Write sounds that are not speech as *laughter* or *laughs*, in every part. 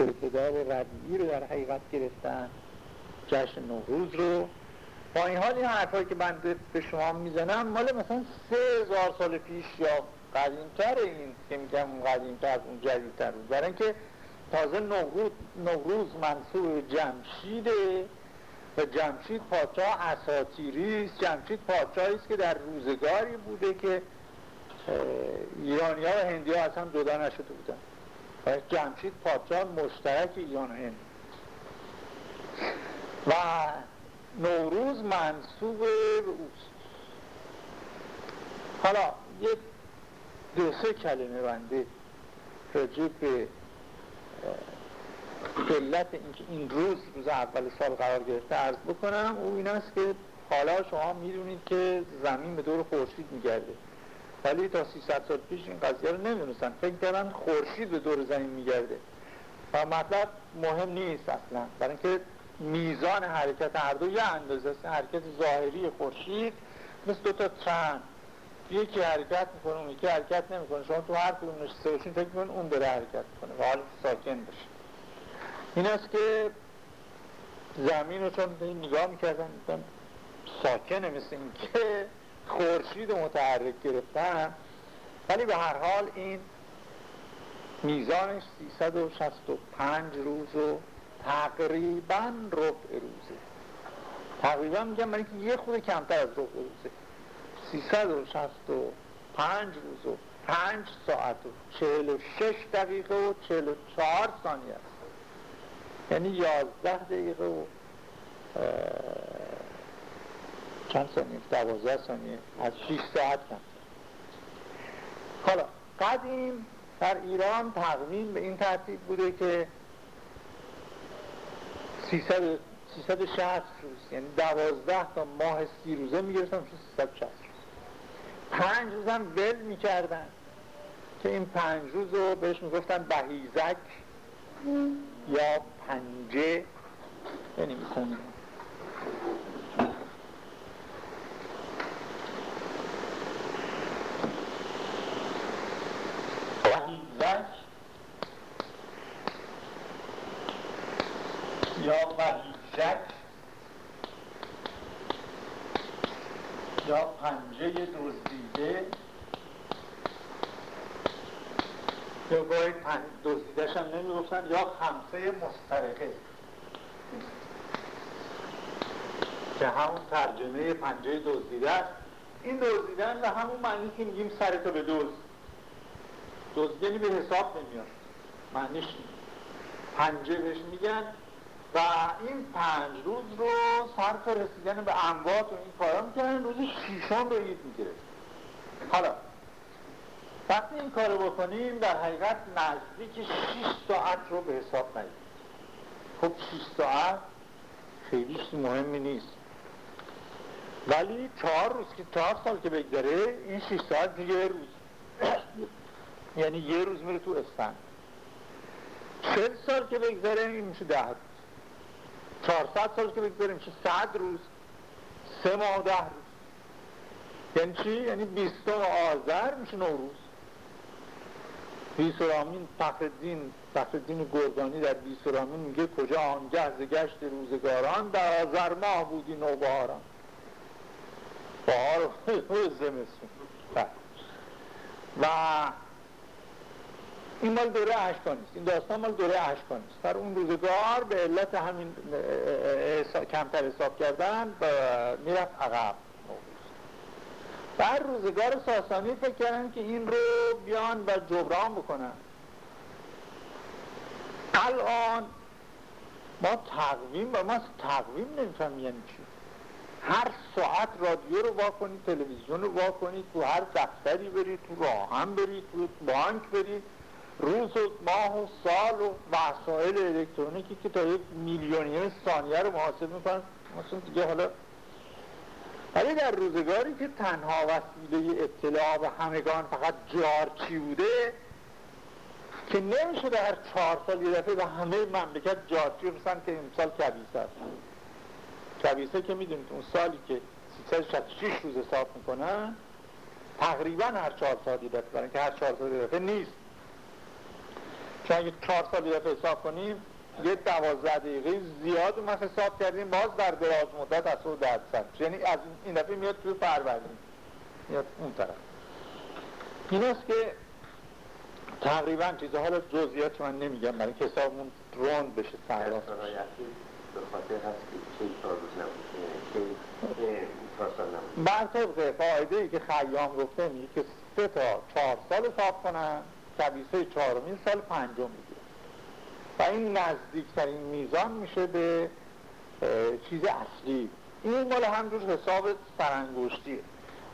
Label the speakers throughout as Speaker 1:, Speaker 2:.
Speaker 1: اعتدال ربیعی رو در حقیقت گرفتن جشن نوروز رو. با این حال این حرفایی که من به شما می‌زنم مال مثلا سه هزار سال پیش یا قدیمتر این که میگم قدیمتر از اون جدیدتر بود. برای اینکه تازه نوروز, نوروز منصوب جمشیده و جمشید پادشاه اساتیری است. جمشید پادشاهی است که در روزگاری بوده که ایرانی ها و هندی ها اصلا جدا نشده بودن. و جمشید پادشاه مشترک ایران هند. و نوروز منصوب به حالا یه دو سه کلمه بنده راجع به علت اینکه این روز روز اول سال قرار گرفته عرض بکنم او این است که حالا شما می‌دونید که زمین به دور خورشید میگرده. ولی تا 300 سال پیش این قضیه رو نمی‌دونستن. فکر کردن خورشید به دور زمین میگرده. و مطلب مهم نیست اصلا. برای اینکه میزان حرکت هر دو یه اندازه است. حرکت ظاهری خورشید مثل دو تا ترن. یکی حرکت می‌کنه اون یکی حرکت نمی‌کنه. شما تو هر کدوم نشسته باشین فکر می‌کنید اون بره حرکت کنه و حال ساکن بشه این است که زمین رو چون نگاه می‌کردن ساکنه مثل این که خورشید متحرک گرفتن ولی به هر حال این میزانش 365 روز و تقریبا ربع روزه. تقریبا میگم برای که یه خود کمتر از ربع روزه. 365 روز و 5 ساعت و 46 دقیقه و 44 ثانیه است. یعنی 11 دقیقه و چند ثانیه؟ 12 ثانیه. از 6 ساعت کم. حالا قدیم در ایران تقویم به این ترتیب بوده که 300 360 روز یعنی 12 تا ماه سی روزه می‌گرفتن 360 روز. پنج روز هم ول می‌کردن که این پنج روز رو بهش می‌گفتن بهیزک یا پنجه. یعنی بهیزک یا بهیزک یا پنجه دزدیده. یا باید دزدیدش هم نمی‌گفتن. یا خمسه مسترقه. که همون ترجمه پنجه دزدیده است. این دزدیدن به همون معنی که میگیم سرتو به دوز یعنی به حساب نمیاد. معنیش پنجه بهش میگن و این پنج روز رو صرف رسیدن به اموات و این کارا می‌کنن روز شیشان رو عید می‌گیره حالا وقتی این کارو بکنیم در حقیقت نزدیک 6 ساعت رو به حساب نگیم خب 6 ساعت خیلی مهمی نیست. ولی چهار روز که چهار سال که بگذره این 6 ساعت یه روز. یعنی یه روز میره تو اسفند. چل سال که بگذره میشه ده روز. 400 سال که بگذاریم میشه 100 روز. سه ماه ده روز. یعنی چی؟ یعنی بیستم آذر میشه نوروز بیسرامین فخردین فخردین گرگانی در بیسرامین میگه کجا آنگه ز گشت روزگاران در آذر ماه بودی نوبهاران بهار *laughs* زمستون. بله. و این مال دوره اشکانی است این داستان مال دوره اشکانی است در اون روزگار به علت همین کمتر حساب کردن می‌رفت عقب. در روزگار ساسانی فکر کردن که این رو بیان و جبران بکنن. الان ما تقویم و ما تقویم نمیفهم یعنی چی. هر ساعت رادیو رو واکنید تلویزیون رو واکنید تو هر دفتری برید تو راهن برید تو بانک برید روز و ماه و سال و وسایل الکترونیکی که تا یک میلیونی ثانیه رو محاسب می‌کنن. مثلا دیگه حالا ولی در روزگاری که تنها وسیله اطلاع به همگان فقط جارچی بوده که نمیشه در چهار سال یه دفعه به همه مملکت جارچی بسن که امسال کبیسه است. کبیسه که می‌دونید اون سالی که 366 روز حساب می‌کنن تقریبا هر چهار سال یه دفعه برای که هر چهار سال یه دفعه نیست. چون اگه چهار سال یه حساب کنیم یه دوازده دقیقه زیاد ما حساب کردیم باز در دراز مدت از او سر. یعنی از این دفعه میاد توی فروردین. میاد اون طرف. این است که تقریبا چیزها رو جزئیات من نمیگم برای که حسابمون روند بشه سهلا
Speaker 2: به خاطر هست که چه روز نبود
Speaker 1: قاعده ای که خیام گفته میگه که سه تا چهار سال حساب کنن کبیسه چهارمین سال پنجم می‌گیره و این نزدیکترین میزان میشه به چیز اصلی. این مال همجور حساب سرانگشتیه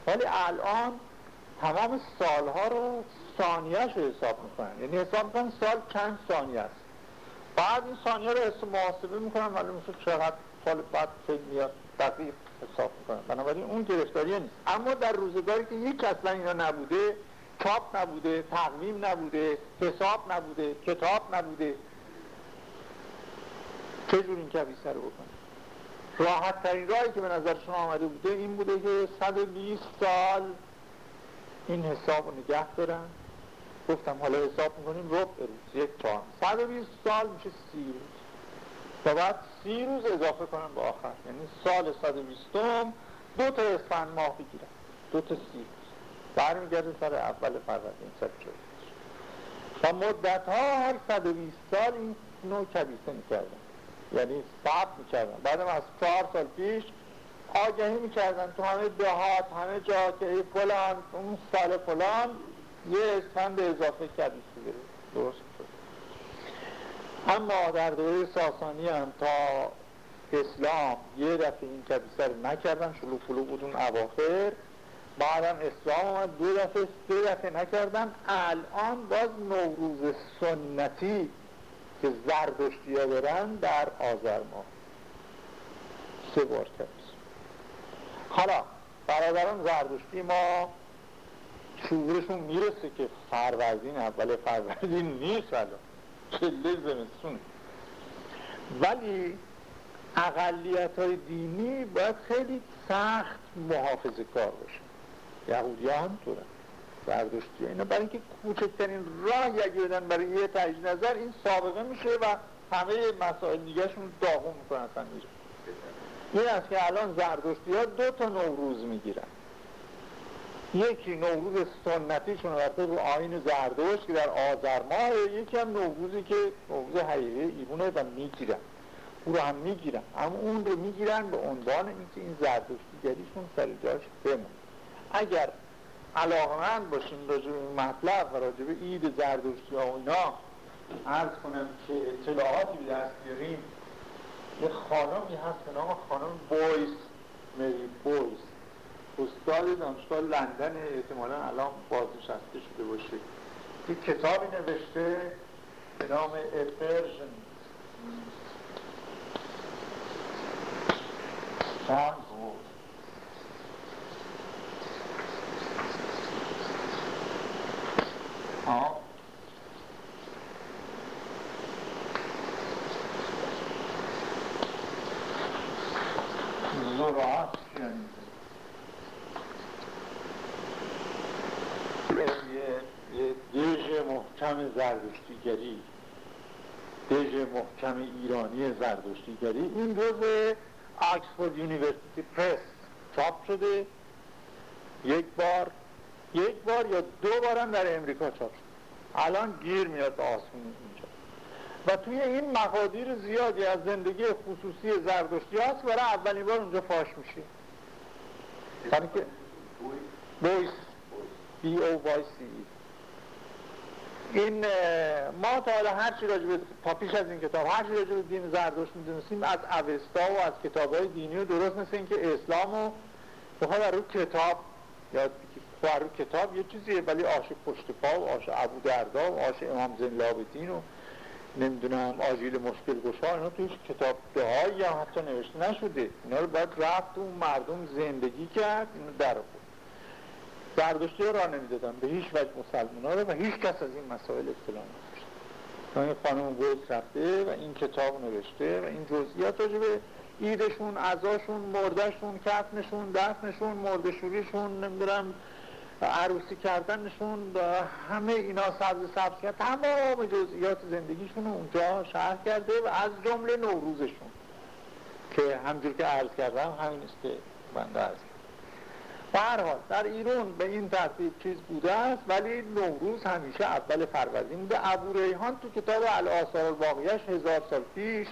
Speaker 1: ولی الان تمام سالها رو ثانیهش رو حساب می‌کنن. یعنی حساب می‌کنن سال چند ثانیه است. بعد این ثانیه رو حساب محاسبه می‌کنن ولی مثل چقدر سال بعد خیلی میاد دقیق حساب می‌کنن. بنابراین اون گرفتاری نیست. اما در روزگاری که یک اصلا اینا نبوده چاپ نبوده تقویم نبوده حساب نبوده کتاب نبوده. چجور این کبیسه رو بکنه راحت ترین راهی که به نظرشون آمده بوده این بوده که 120 سال این حساب رو نگه دارن. گفتم حالا حساب می‌کنیم رب روز یک چهار 120 سال میشه سی روز. و بعد سی روز اضافه کنم به آخر. یعنی سال 120 دو تا اسفند ماه بگیرم دو تا سی. برمیگرده سر اول فروردین سر شد و مدت ها هر 120 سال این نوع کبیسه می‌کردن. یعنی ثبت می‌کردن. بعدم از چهار سال پیش آگهی می‌کردن. تو همه دهات همه جا که فلان اون سال فلان یه اسفند اضافه کبیسه درست اما در دوره ساسانی هم تا اسلام یه دفعه این کبیسه رو نکردن. شلو فلو بود اون اواخر. بعدم اسلام آمد دو دفعه سه دفعه نکردن. الان باز نوروز سنتی که زردشتی ها برن در آذر ماه. سه بار کبیس حالا برادران زردشتی ما شعورشون می‌رسه که فروردین اول فروردین نیست الان. چله زمستون ولی اقلیت های دینی باید خیلی سخت محافظه کار باشه یهودی ها هم طورن زردشتی اینا برای اینکه کوچکترین راه اگه بدن برای یه تجدید نظر این سابقه میشه و همه مسائل دیگهشون داغون می‌کنن اصلا میره این است که الان زردشتی ها دو تا نوروز می‌گیرن. یکی نوروز سنتیشون البته رو آین زردوش که در آذر ماه یکی هم نوروزی که نوروز حقیقی ایرونه و می‌گیرن. او رو هم می‌گیرن. اما اون رو می‌گیرن به عنوان اینکه این زردشتیگریشون سر جاش بمون اگر علاقمند باشین راجع به این مطلب و راجع به عید زردشتی ها و اینا عرض کنم که اطلاعاتی به دست بیاریم یه خانمی هست به نام خانم بویس مری بویس. استاد دانشگاه لندن احتمالا الان بازنشسته شده باشه. یک کتابی نوشته به نام افرژن ها زراعت یه دژ محکم زردشتیگری دژ محکم ایرانی زردشتیگری این روز آکسفورد یونیورسیتی پرس چاپ شده یک بار یک بار یا دو بارم در امریکا چاپ الان گیر میاد به آسمون اینجا. و توی این مقادیر زیادی از زندگی خصوصی زردشتی هست برای اولین بار اونجا فاش میشه که بویس بی او وای سی این ما تا حالا هر چی راجب تا پیش از این کتاب هر چی راجب دین زردوش می‌دونستیم از اوستا و از کتاب های دینی و درست مثل اینکه اسلام رو بخواد رو کتاب یا بر رو کتاب یه چیزیه ولی آش پشت پا و آش ابو دردا و آش امام زن لابدین و نمی‌دونم آجیل مشکل گشا اینا تویش کتاب دهایی هم حتی نوشته نشده. اینا رو باید رفت اون مردم زندگی کرد اینو در برداشتی را نمی‌دادن. به هیچ وجه مسلمان ها و هیچ کس از این مسائل اطلاع نداشت این خانم گوز رفته و این کتاب نوشته و این جزئیات راجع ایدشون، عزاشون، مردشون، کفنشون، دفنشون، مردشوریشون، نمی‌دونم عروسی کردنشون همه اینا سبز سبز کرد. تمام جزئیات زندگیشون اونجا شهر کرده و از جمله نوروزشون که همجور که عرض کردم همین است که بنده عرض کردم. در ایران به این ترتیب چیز بوده است ولی نوروز همیشه اول فروردین بوده. ابو ریحان تو کتاب الاسار الباقیش هزار سال پیش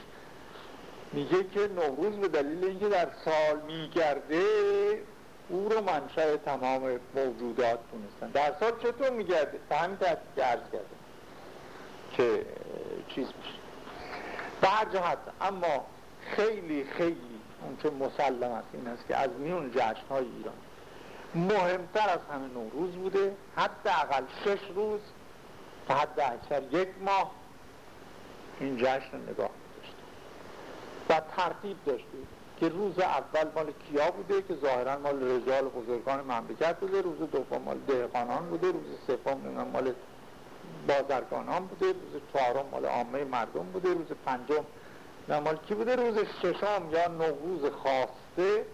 Speaker 1: میگه که نوروز به دلیل اینکه در سال میگرده او رو منشأ تمام موجودات تونستن. در سال چطور میگرده؟ به همین ترتیب که عرض کرده که چیز میشه. به هر جهت اما خیلی خیلی اون که مسلم است این است که از میون جشن های ایران مهمتر از همه نوروز بوده. حتی اقل شش روز تا حد اکثر یک ماه این جشن نگاه داشته و ترتیب داشته که روز اول مال کیا بوده که ظاهرا مال رجال بزرگان مملکت بوده روز دوم مال دهقانان بوده روز سوم مال بازرگانان بوده روز چهارم مال عامه مردم بوده روز پنجم مال کی بوده؟ روز ششم یا نوروز خواسته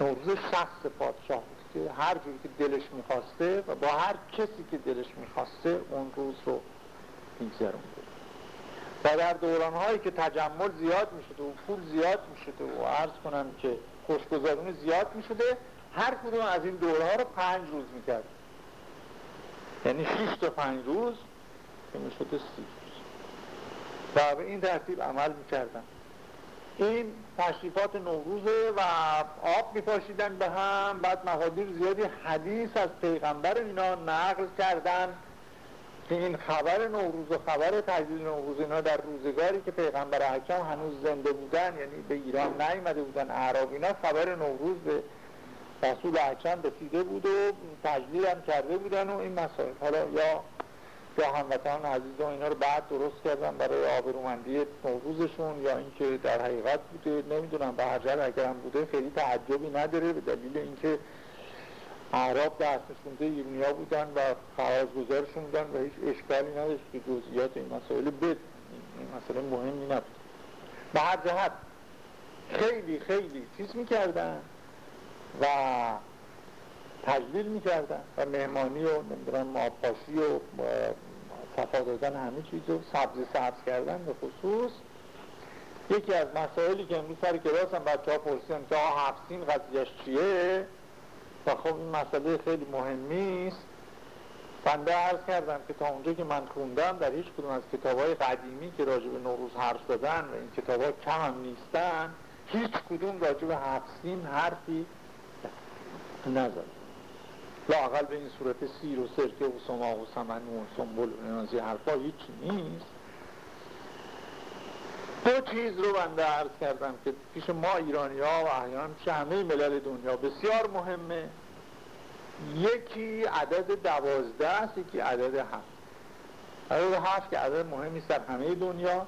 Speaker 1: نوروز شخص پادشاه بود که هر جور که دلش می‌خواسته و با هر کسی که دلش می‌خواسته اون روز رو میگذرونده و در دوران هایی که تجمل زیاد می‌شده و پول زیاد می‌شده و عرض کنم که خوشگذارون زیاد می‌شده هر کدوم از این دوره رو پنج روز می‌کرد. یعنی شیش تا پنج روز که می‌شده سی و به این ترتیب عمل می‌کردن. این تشریفات نوروزه و آب میپاشیدن به هم بعد مقادیر زیادی حدیث از پیغمبر اینا نقل کردن. که این خبر نوروز و خبر تجلیل نوروز اینا در روزگاری که پیغمبر حکم هنوز زنده بودن یعنی به ایران نیامده بودن اعراب اینا خبر نوروز به رسول حکم رسیده بود و تجلیل هم کرده بودن و این مسائل. حالا یا یا هموطنان عزیز و اینا رو بعد درست کردن برای آبرومندی نوروزشون یا اینکه در حقیقت بوده نمی‌دونم به هر جل هم بوده خیلی تعجبی نداره به دلیل اینکه اعراب دست نشونده ایرونیا بودن و خرازگذارشون بودن و هیچ اشکالی نداشت که جزئیات این مسائل بد این مسئله مهمی نبود. به هر جهت خیلی خیلی چیز می‌کردن و تجلیل می‌کردن و مهمانی و نمی‌دونم ماپاشی و صفا دادن همه چیز رو سبز سبز کردن به خصوص. یکی از مسائلی که امروز سر کلاس هم بچه ها پرسیدن که آه هفسین قضیهش چیه؟ و خب این مسئله خیلی مهمی است بنده عرض کردم که تا اونجا که من خوندم در هیچ کدوم از کتاب های قدیمی که راجع به نوروز حرف دادن و این کتاب ها کم هم نیستن هیچ کدوم راجع به هفسین حرفی نزد. لاقل به این صورت سیر و سرکه و سما و سمن و سنبول و از حرفا هیچ نیست. دو چیز رو بنده عرض کردم که پیش ما ایرانی ها و احیان پیش همه ملل دنیا بسیار مهمه. یکی عدد دوازده است یکی عدد هفت. عدد هفت که عدد مهمی است در همه دنیا.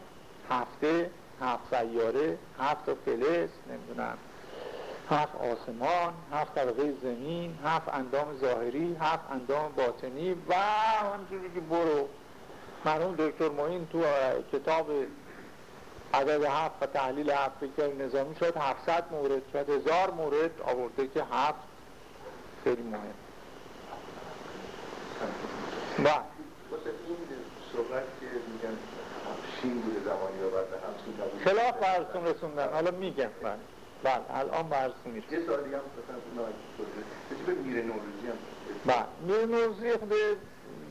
Speaker 1: هفته هفت سیاره هفت فلس نمی‌دونم. هفت آسمان هفت طبقه زمین هفت اندام ظاهری هفت اندام باطنی و همجوری که برو. مرحوم دکتر معین تو کتاب عدد هفت و تحلیل هفت فکر نظامی شد. 700 مورد شد. هزار مورد آورده که هفت خیلی مهم
Speaker 2: و بله. این صحبت که میگن شین بوده زمانی و بعد همسون
Speaker 1: خلاف برسون رسوندن. حالا میگم. من بله. الان برسون میشه.
Speaker 2: یه سال دیگه هم مثلا به میر نوروزی هم.
Speaker 1: بله. میر نوروزی خود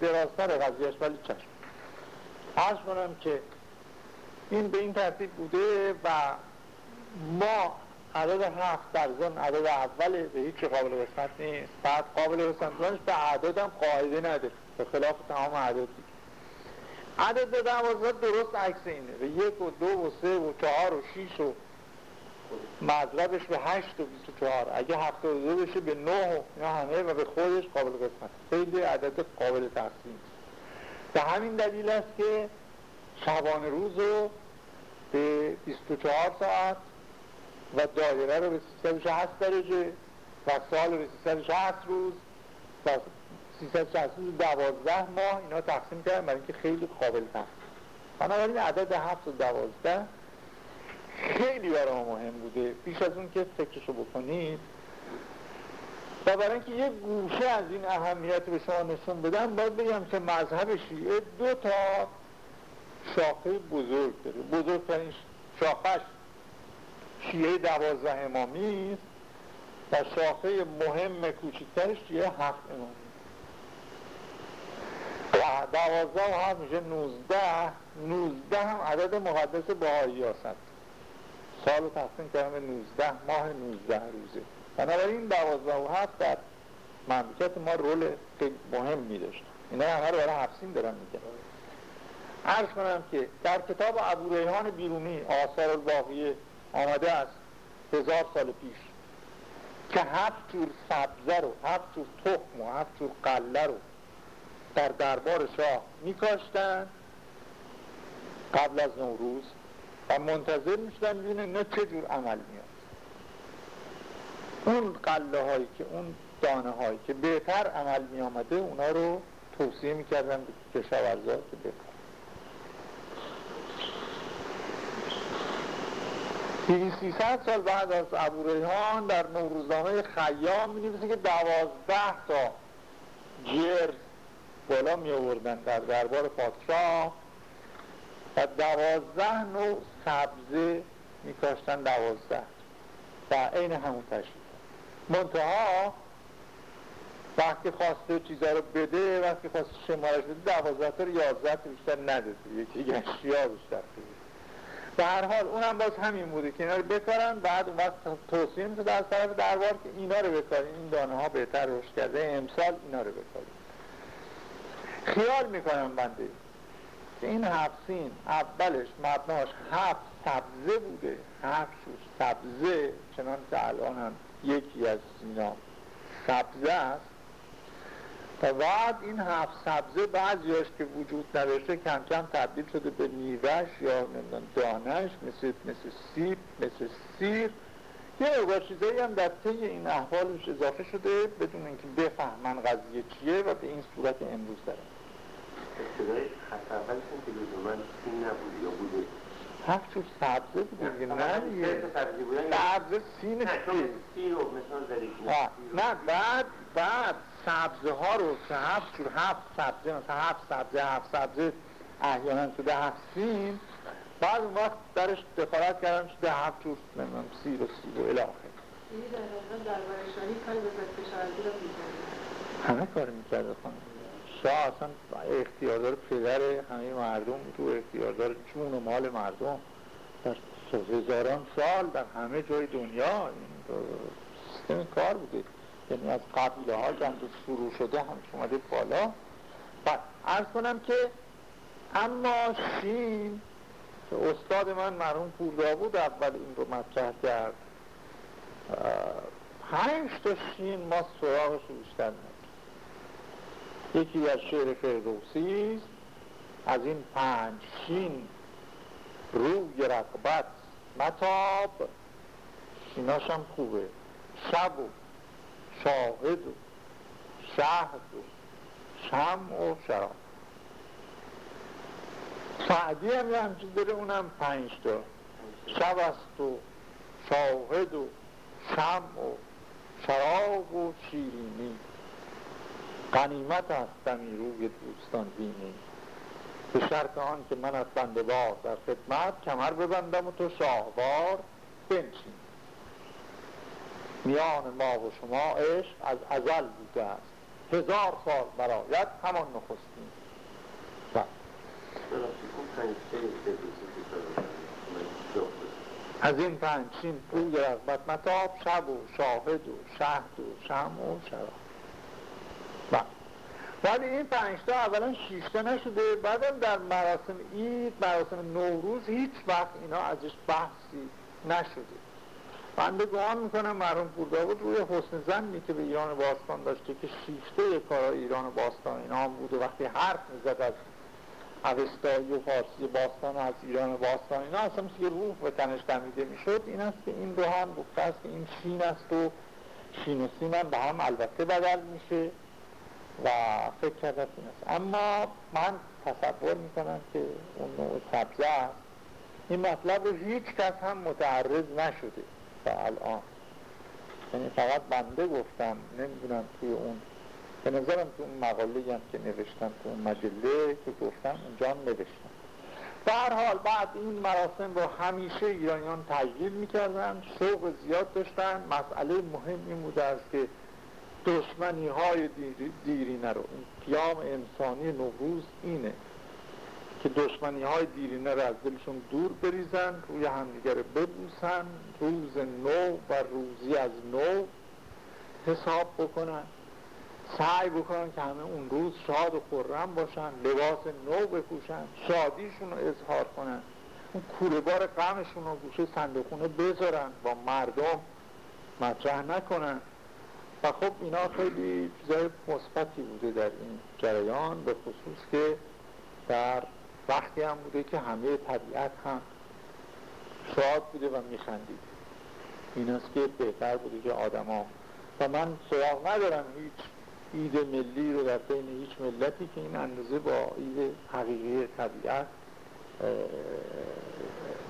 Speaker 1: درازتر قضیهش ولی چشم. عرض کنم که این به این ترتیب بوده و ما عدد هفت در زن عدد اول به هیچ قابل قسمت نیست. بعد قابل قسمت نیست به عدد هم قاعده نداره به خلاف تمام عدد دیگه عدد دوازده درست عکس اینه. به یک و دو و سه و چهار و شیش و مضربش به هشت و بیست و چهار. اگه هفته و دو بشه به نه یا همه و به خودش قابل قسمت. خیلی عدد قابل تقسیم به همین دلیل است که شبانه روز رو به 24 ساعت و دایره رو به 360 درجه و سال به 360 روز و 360 روز 12 ماه اینا تقسیم کردن برای اینکه خیلی قابل تقسیم بنابراین عدد 7 و 12 خیلی برای ما مهم بوده. بیش از اون که فکرشو بکنید. و برای اینکه یه گوشه از این اهمیت به شما نشون بدم باید بگم که مذهب شیعه دو تا شاخه بزرگ داره. بزرگترین شاخش شیعه دوازده امامی است و شاخه مهم کوچکترش شیعه هفت امامی و دوازده و هفت میشه نوزده نوزده هم عدد مقدس باهایی هست. سال رو تقسیم کردم نوزده ماه نوزده روزه. بنابراین دوازده و هفت در مملکت ما رول مهم می داشت. اینا همه رو برای حفظین دارم میگم عرض کنم که در کتاب ابو ریحان بیرونی آثار الباقیه آمده است هزار سال پیش که هفت جور سبزه رو هفت جور تخم و هفت جور قله رو در دربار شاه میکاشتن. قبل از نوروز و منتظر می‌شدن بینه نه جور عمل میاد اون قله هایی که اون دانه هایی که بهتر عمل می آمده اونا رو توصیه می‌کردن به کشاورزا که بهتر 2300 سال بعد از ابو ریحان در نوروزنامه خیام می که دوازده تا جرز بالا می آوردن در دربار پادشاه و دوازده نوع سبزه می کاشتن دوازده. و عین همون تشریف. منتها وقتی خواسته چیزا رو بده وقتی خواسته شمارش بده دوازده تا رو یازده تا بیشتر نده یکی گشتی ها بیشتر. بده به هر حال اونم باز همین بوده که اینا رو بکارن بعد اون وقت توصیه میشه در طرف دربار که اینا رو بکارین این دانه ها بهتر رشد کرده امسال اینا رو بکارین خیال می‌کنم بنده که این هفت اولش مبناش هفت سبزه بوده. هفت سبزه چنان که الان هم یکی از اینا سبزه است. تا بعد این هفت سبزه بعضیاش که وجود نداشته کم کم تبدیل شده به میوهش یا نمی‌دونم دانش مثل, مثل سیب مثل سیر. یه مقدار چیزایی هم در طی این احوالش اضافه شده بدون اینکه بفهمن قضیه چیه و به این صورت امروز داره.
Speaker 2: ابتدای خط اولشون که لزوما سین نبود یا بوده؟
Speaker 1: هفت جور سبزه بوده دیگه نه دیگه سبزه سین
Speaker 2: نه
Speaker 1: نه بعد بعد سبزه ها رو که هفت جور هفت سبزه مثلا هفت سبزه هفت سبزه احیانا شده هفت سین بعد اون وقت درش دخالت کردن شده هفت جور نمیم سیر و سیر و الاخر همه کار می‌کرده خانم. شاه اصلا اختیاردار پدر همه مردم تو اختیاردار جون و مال مردم. در هزاران سال در همه جای دنیا این سیستم کار بوده. یعنی از قبیله ها که شروع شده هم اومده بالا. و ارز کنم که اما شین که استاد من مرحوم پوردا بود اول این رو مطرح کرد. پنج تا شین ما سراغش بیشتر یکی از شعر فردوسی از این پنج شین روی رقبت متاب. شیناش هم خوبه. شب و شاهد و شهد و شم و شراب. سعدی هم یه همچین داره اونم پنج تا. شب است و شاهد و شم و شراب و شیرینی. قنیمت هستمی روی دوستان بینی. به شرط آن که من از بنده بار در خدمت کمر ببندم و تو شاهوار بنشین. میان ما و شما عشق از ازل بوده است. هزار سال برایت همان نخستین. از این پنجین پول رغبت متاب شب و شاهد و شهد و شم و شراب. ولی این پنجتا اولا شیشتا نشده بعدم در مراسم اید مراسم نوروز هیچ وقت اینا ازش بحثی نشده. بنده گمان می‌کنم مرحوم بود روی حسن زنی که به ایران باستان داشته که شیفته کارای ایران باستان اینا هم بود و وقتی حرف می‌زد از اوستایی و فارسی باستان و از ایران باستان اینا اصلا مثل که روح به تنش دمیده می‌شد. این است که این رو هم گفته است که این شین است و شین و سین هم به هم البته بدل میشه و فکر کرده این است. اما من تصور می‌کنم که اون نوع سبزه است. این مطلب رو هیچ کس هم متعرض نشده. الان. یعنی فقط بنده گفتم نمی‌دونم توی اون به نظرم تو اون مقاله هم که نوشتم تو اون مجله که گفتم اونجا نوشتم. در حال بعد این مراسم رو همیشه ایرانیان تجلیل می‌کردن شوق زیاد داشتن. مسئله مهمی بوده است که دشمنی های دیرینه رو این قیام انسانی نوروز اینه که دشمنی های دیرینه رو از دلشون دور بریزن روی همدیگه رو ببوسن. روز نو و روزی از نو حساب بکنن سعی بکنن که همه اون روز شاد و خورم باشن لباس نو بپوشن شادیشون رو اظهار کنن. اون کوره بار غمشون رو گوشه صندوقونه بذارن با مردم مطرح نکنن. و خب اینا خیلی چیزای مثبتی بوده در این جریان به خصوص که در وقتی هم بوده که همه طبیعت هم شاد بوده و میخندید این است که بهتر بوده که آدما و من سراغ ندارم هیچ اید ملی رو در بین هیچ ملتی که این اندازه با اید حقیقی طبیعت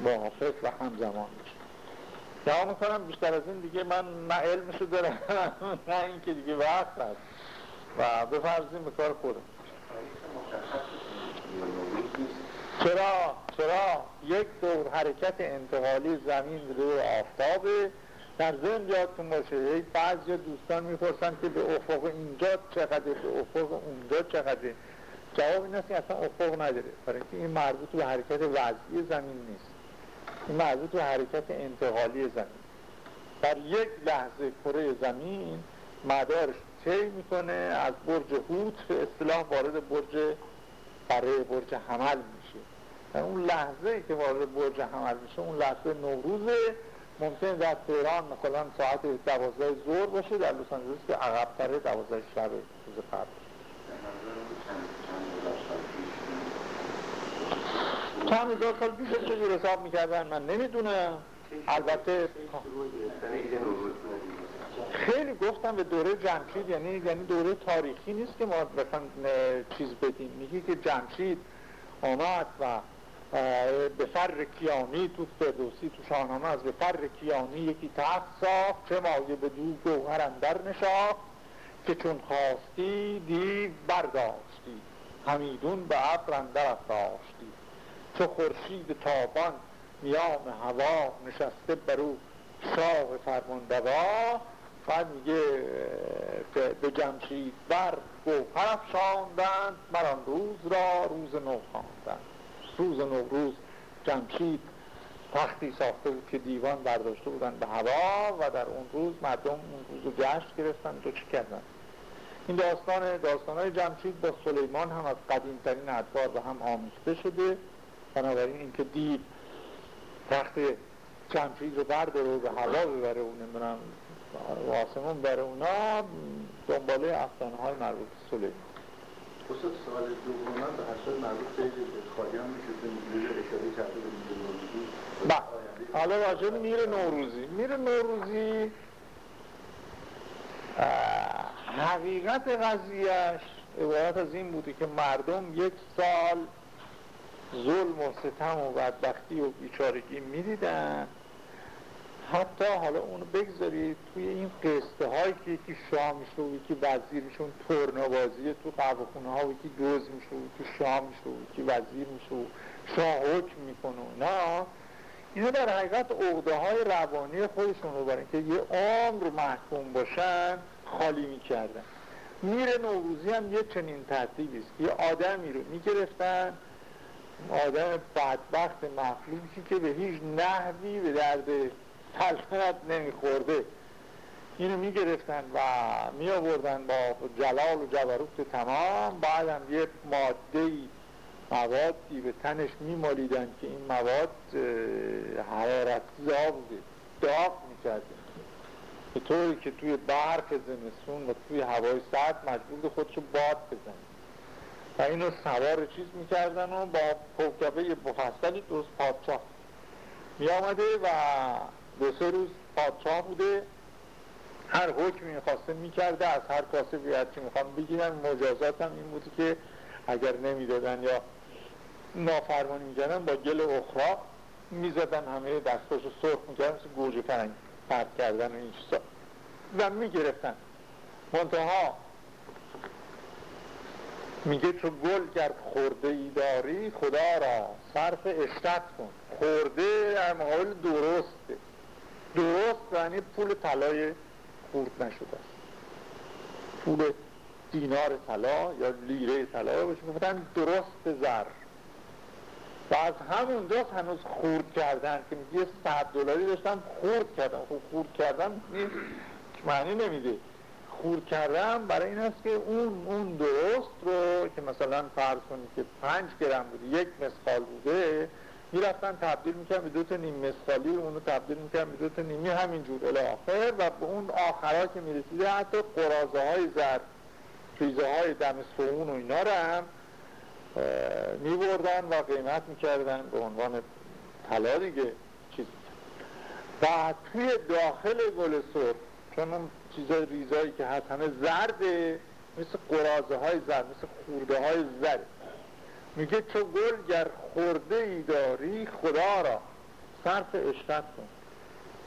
Speaker 1: موافق و همزمان میشه. دعا می‌کنم بیشتر از این دیگه من نه علمشو دارم *laughs* نه اینکه دیگه وقت هست. و بفرزیم به کار خودم. چرا؟ چرا یک دور حرکت انتقالی زمین رو آفتابه. در ذهن یادتون باشه بعضی دوستان می‌پرسن که به افق اینجا چقدر به افق اونجا چقدر جواب این است که اصلا افق نداره. برای اینکه این مربوط به حرکت وضعی زمین نیست. این مربوط به حرکت انتقالی زمین. در یک لحظه کره زمین مدارش طی می‌کنه از برج هوت به اصطلاح وارد برج برای برج حمل اون لحظه که وارد برج حمل میشه اون لحظه نوروزه. ممکن در تهران مثلا ساعت دوازده زور باشه در لس آنجلس که عقبتره دوازده شب روز قبل. چند هزار سال پیش چجور حساب می‌کردن؟ من نمی‌دونم. البته خیلی گفتم به دوره جمشید یعنی یعنی دوره تاریخی نیست که ما بخوام چیز بدیم. میگی که جمشید آمد و به فر کیانی تو فردوسی تو شاهنامه از به فر کیانی یکی تخت ساخت چه مایه به دو گوهر اندر نشاخت که چون خواستی دیو برداشتی همیدون به ابر اندر افراشتی. چو خورشید تابان میان هوا نشسته برو شاه فرماندوا بعد میگه به جمشید بر گوهر افشاندند مران روز را روز نو خواندند. روز نوروز جمشید تختی ساخته بود که دیوان برداشته بودن به هوا و در اون روز مردم اون روز رو جشن گرفتن تو چی کردن؟ این داستان داستان های جمشید با سلیمان هم از قدیمترین ادوار به هم آمیخته شده. بنابراین اینکه دیو تخت جمشید رو برداره و به هوا ببره و نمی‌دونم آسمون بره اونا دنباله افسانه های مربوط سلیمان.
Speaker 2: استاد سوال دوم من به هر مربوط به خالی هم میشه اشاره کرده به میر نوروزی.
Speaker 1: بله. حالا راجع میر نوروزی. میر نوروزی حقیقت قضیهش عبارت از این بوده که مردم یک سال ظلم و ستم و بدبختی و بیچارگی می‌دیدن. حتی حالا اونو بگذارید توی این قصه هایی که یکی شاه میشه و یکی وزیر میشه اون تورنوازی تو قهوه خونه ها و یکی دوز میشه و یکی شاه میشه و یکی وزیر میشه و شاه حکم می‌کنه نه. اینا در حقیقت عقده های روانی خودشون رو برن که یه عمر محکوم باشن خالی می‌کردن. میر نوروزی هم یه چنین ترتیبی است یه آدمی رو می‌گرفتن آدم بدبخت مخلوقی که به هیچ نحوی به درد سلطنت نمیخورده. اینو می‌گرفتن و می آوردن با جلال و جبروت تمام. بعدم یه ماده موادی به تنش میمالیدن که این مواد حرارت بوده. داغ می‌کرده به طوری که توی برف زمستون و توی هوای سرد مجبور خودشو باد بزن و اینو سوار چیز می‌کردن و با کوکبه مفصلی درست پادشاه می آمده و دو سه روز پادشاه بوده. هر حکمی می‌خواسته می‌کرده از هر کاسه بیاد که می‌خوام بگیرن مجازات هم این بوده که اگر نمی‌دادن یا نافرمانی می‌کردن با گل اخرا می‌زدن همه دستاشو سرخ می‌کردن مثل گوجه فرنگ پرد کردن و این چیزا. و می‌گرفتن. منتها میگه چو گل گر خورده ای داری خدا را صرف اشتت کن. خورده در درسته. درست یعنی پول طلای خورد نشده. پول دینار طلا یا لیره طلا باشه گفتن درست زر. و از همون دوست هنوز خورد کردن که میگه صد دلاری داشتم خورد کردم. خب خورد کردم معنی نمیده. خورد کردم برای این است که اون اون درست رو که مثلا فرض کنید که پنج گرم بوده یک مسخال بوده می‌رفتن تبدیل می‌کنن به دو تا نیم مسخالی اونو تبدیل می‌کنن به دو تا نیمی همینجور الاخر و به اون آخرها که می‌رسیده حتی قرازه های زر ریزه های دم سون و اینا رو هم میبردن و قیمت می‌کردن به عنوان طلا دیگه چیز. و توی داخل گل سرخ چون اون چیزای ریزایی که هست همه زرده مثل قرازه های زرد مثل خورده های زرد. میگه چو گل گر خورده ای داری خدا را. صرف اشتت کن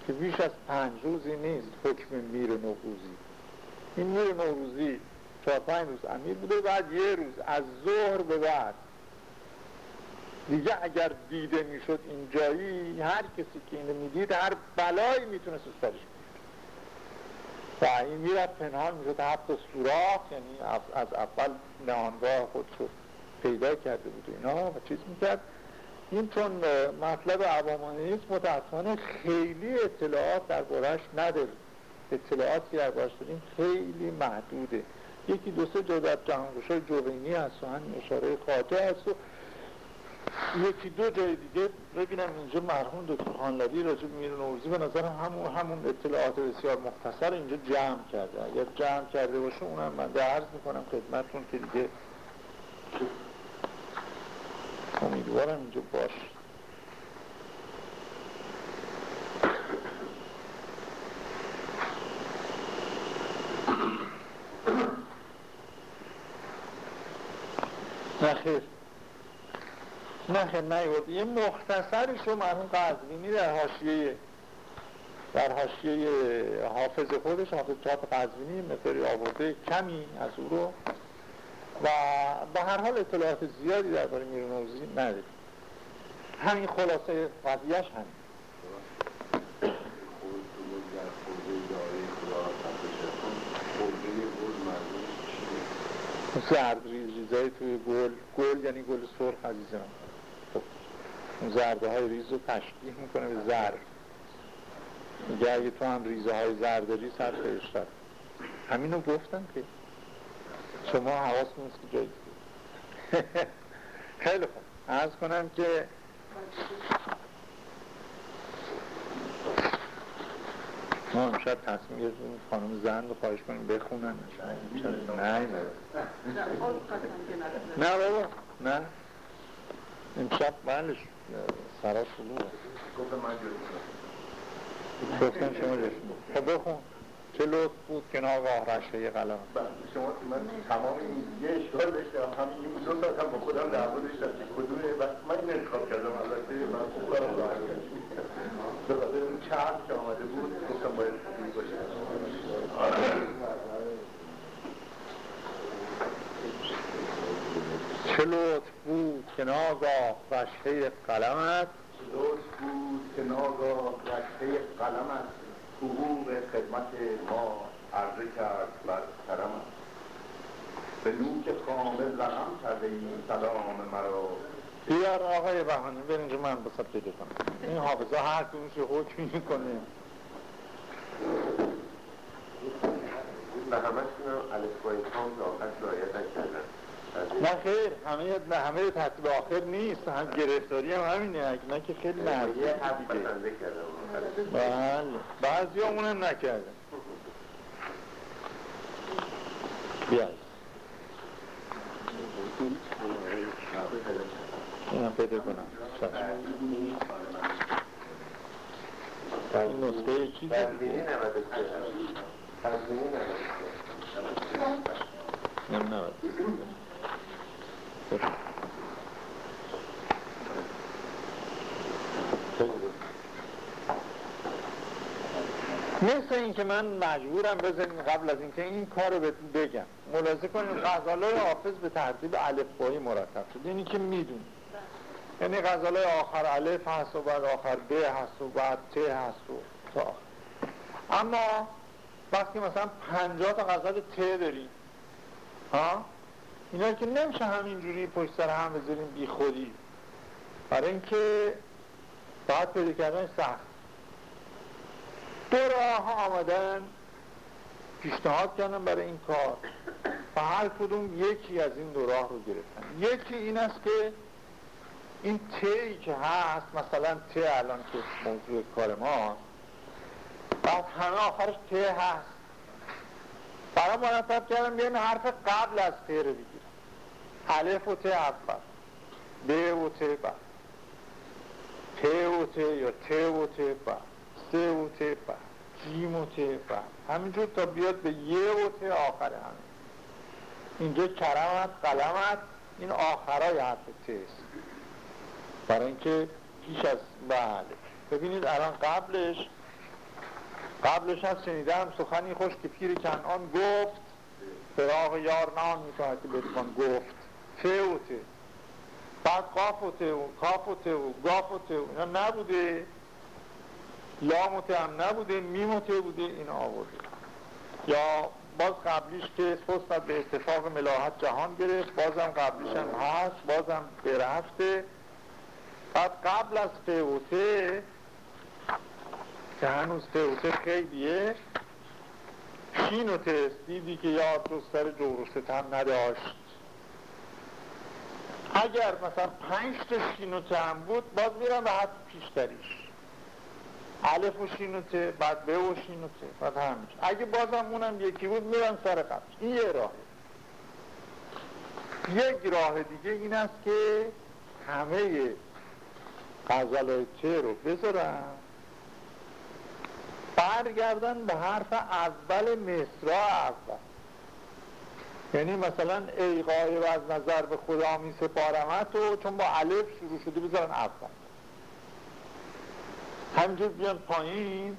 Speaker 1: که بیش از پنج روزی نیست حکم میر نوروزی. این میر نوروزی چهار پنج روز امیر بوده بعد یه روز از ظهر به بعد. دیگه اگر دیده می‌شد این جایی هر کسی که اینو می‌دید هر بلایی می‌تونست سرش و این میرد پنهان می‌شد هفت سوراخ یعنی از اول نهانگاه خودشو پیدا کرده بود اینا و چیز می‌کرد. این چون مطلب عوامانه نیست متاسفانه خیلی اطلاعات در بارش نداریم اطلاعاتی در بارش داریم خیلی محدوده. یکی دو سه جا در جهانگوشای جوینی هست و همین اشاره خاطه هست و یکی دو جای دیگه ببینم اینجا مرحوم دکتر خانلوی راجع میر نوروزی به نظر همون همون اطلاعات بسیار مختصر اینجا جمع کرده. اگر جمع کرده باشه اونم من درز می‌کنم خدمتتون که دیگه امیدوارم اینجا باش. نخیر نه نیورد یه مختصرش رو مرحوم قزوینی در حاشیه در حاشیه حافظ خودش حافظ چاپ قزوینی مقداری آورده کمی از او رو. و به هر حال اطلاعات زیادی درباره میرنوزی نداریم. همین خلاصه قضیهش همین. زرد ریز ریزای توی گل گل یعنی گل سرخ عزیزم خب زرده های ریز رو تشکیح می‌کنه به زرد میگه اگه تو هم ریزه های زرد داری سر همین همینو گفتم که شما حواس نیست که جایی *laughs* خیلی خوب. عرض کنم که ما امشب تصمیم گرفتیم خانم زن رو خواهش کنیم بخونن. نه نه. بابا نه. امشب بلش سرا شلوه گفتم شما جشن خب بخون. چه لطف بود که ناگاه رشته قلم.
Speaker 2: بله، شما من تمام این یه اشکال داشتم. همین این دو ساعت هم با خودم دعوا داشتم. که کدومه من این انتخاب کردم. البته من خوب کارم رو به خاطر اون چرم که آمده بود گفتم باید خوبی باشه.
Speaker 1: چه لطف بود که ناگاه رشته قلمت.
Speaker 2: لطف بود که ناگاه رشته قلمت. حقوق خدمت ما عرضه کرد بر کرم به نوک کامل رقم کرده این سلام مرا.
Speaker 1: بیار آقای بهانه برین اینجا من بسید پیدا کنم این حافظه هر کنش حکمی می‌کنه
Speaker 2: به همشون هم الفبای کام لاغت رایت کردن
Speaker 1: نه خیر همه نه همه ترتیب آخر نیست هم گرفتاری هم همینه نه که خیلی نزدیک بله. بعضی هم نکردن. بیاید. اینم پیدا کنم. این نسخه چیزی؟
Speaker 2: تنظیمی 93 تنظیمی 93
Speaker 1: نم 93
Speaker 2: چه
Speaker 1: مثل اینکه من مجبورم بزنیم قبل از اینکه این کار رو بگم. ملاحظه کنیم غزالای حافظ به ترتیب الفبایی مرتب شد. اینی که می‌دونیم یعنی غزالای آخر الف هست و بعد آخر ب هست و بعد ت هست و تا. اما وقتی مثلا پنجاه تا غزال ت داریم ها؟ اینا که نمیشه همینجوری پشت سر هم بذاریم بی خودی. برای اینکه باید پیدا کردن سخت. دو راه آمدن پیشنهاد کردن برای این کار. و هر کدوم یکی از این دو راه رو گرفتن. یکی این است که این تی که هست مثلا تی الان که موضوع کار ما بعد همه آخرش تی هست. برای مرتب کردم بیایم حرف قبل از تی رو بگیرم الف و ت اول ب و ت بعد ت و ت یا ت و ت بعد س و ت بعد جیم و ت بعد همینجور تا بیاد به یه و ت آخر همین اینجا کرمت قلمت این آخرای حرف ت است برای اینکه پیش از بله ببینید الان قبلش قبلش هم شنیدم سخنی خوش که پیر کنعان گفت فراغ یار نان می‌تواند که بتوان گفت ته و ته. بعد قاف و ته و کاف و ته گاف و ته اینا نبوده. لام و ته هم نبوده. میم و ته بوده. این آورده. یا باز قبلیش که سوست به اتفاق ملاحت جهان گرفت بازم قبلیش هم هست بازم برفته بعد قبل از ته و ته که هنوز ته و ته خیلیه شین و تست دیدی که یاد رو سر جور و ستم نداشت اگر مثلا پنج تا شین و هم بود باز میرم به حد پیشتریش. الف و شین و ته بعد به و شین و ته بعد همیش اگه بازم اونم یکی بود میرم سر قبل. این یه راه. یک راه دیگه این است که همه غزل ته رو بذارم. برگردن به حرف اول مصرا اول. یعنی مثلا ای غایب از نظر به خدا می سپارمت و چون با الف شروع شده بذارن اول همینجور بیان پایین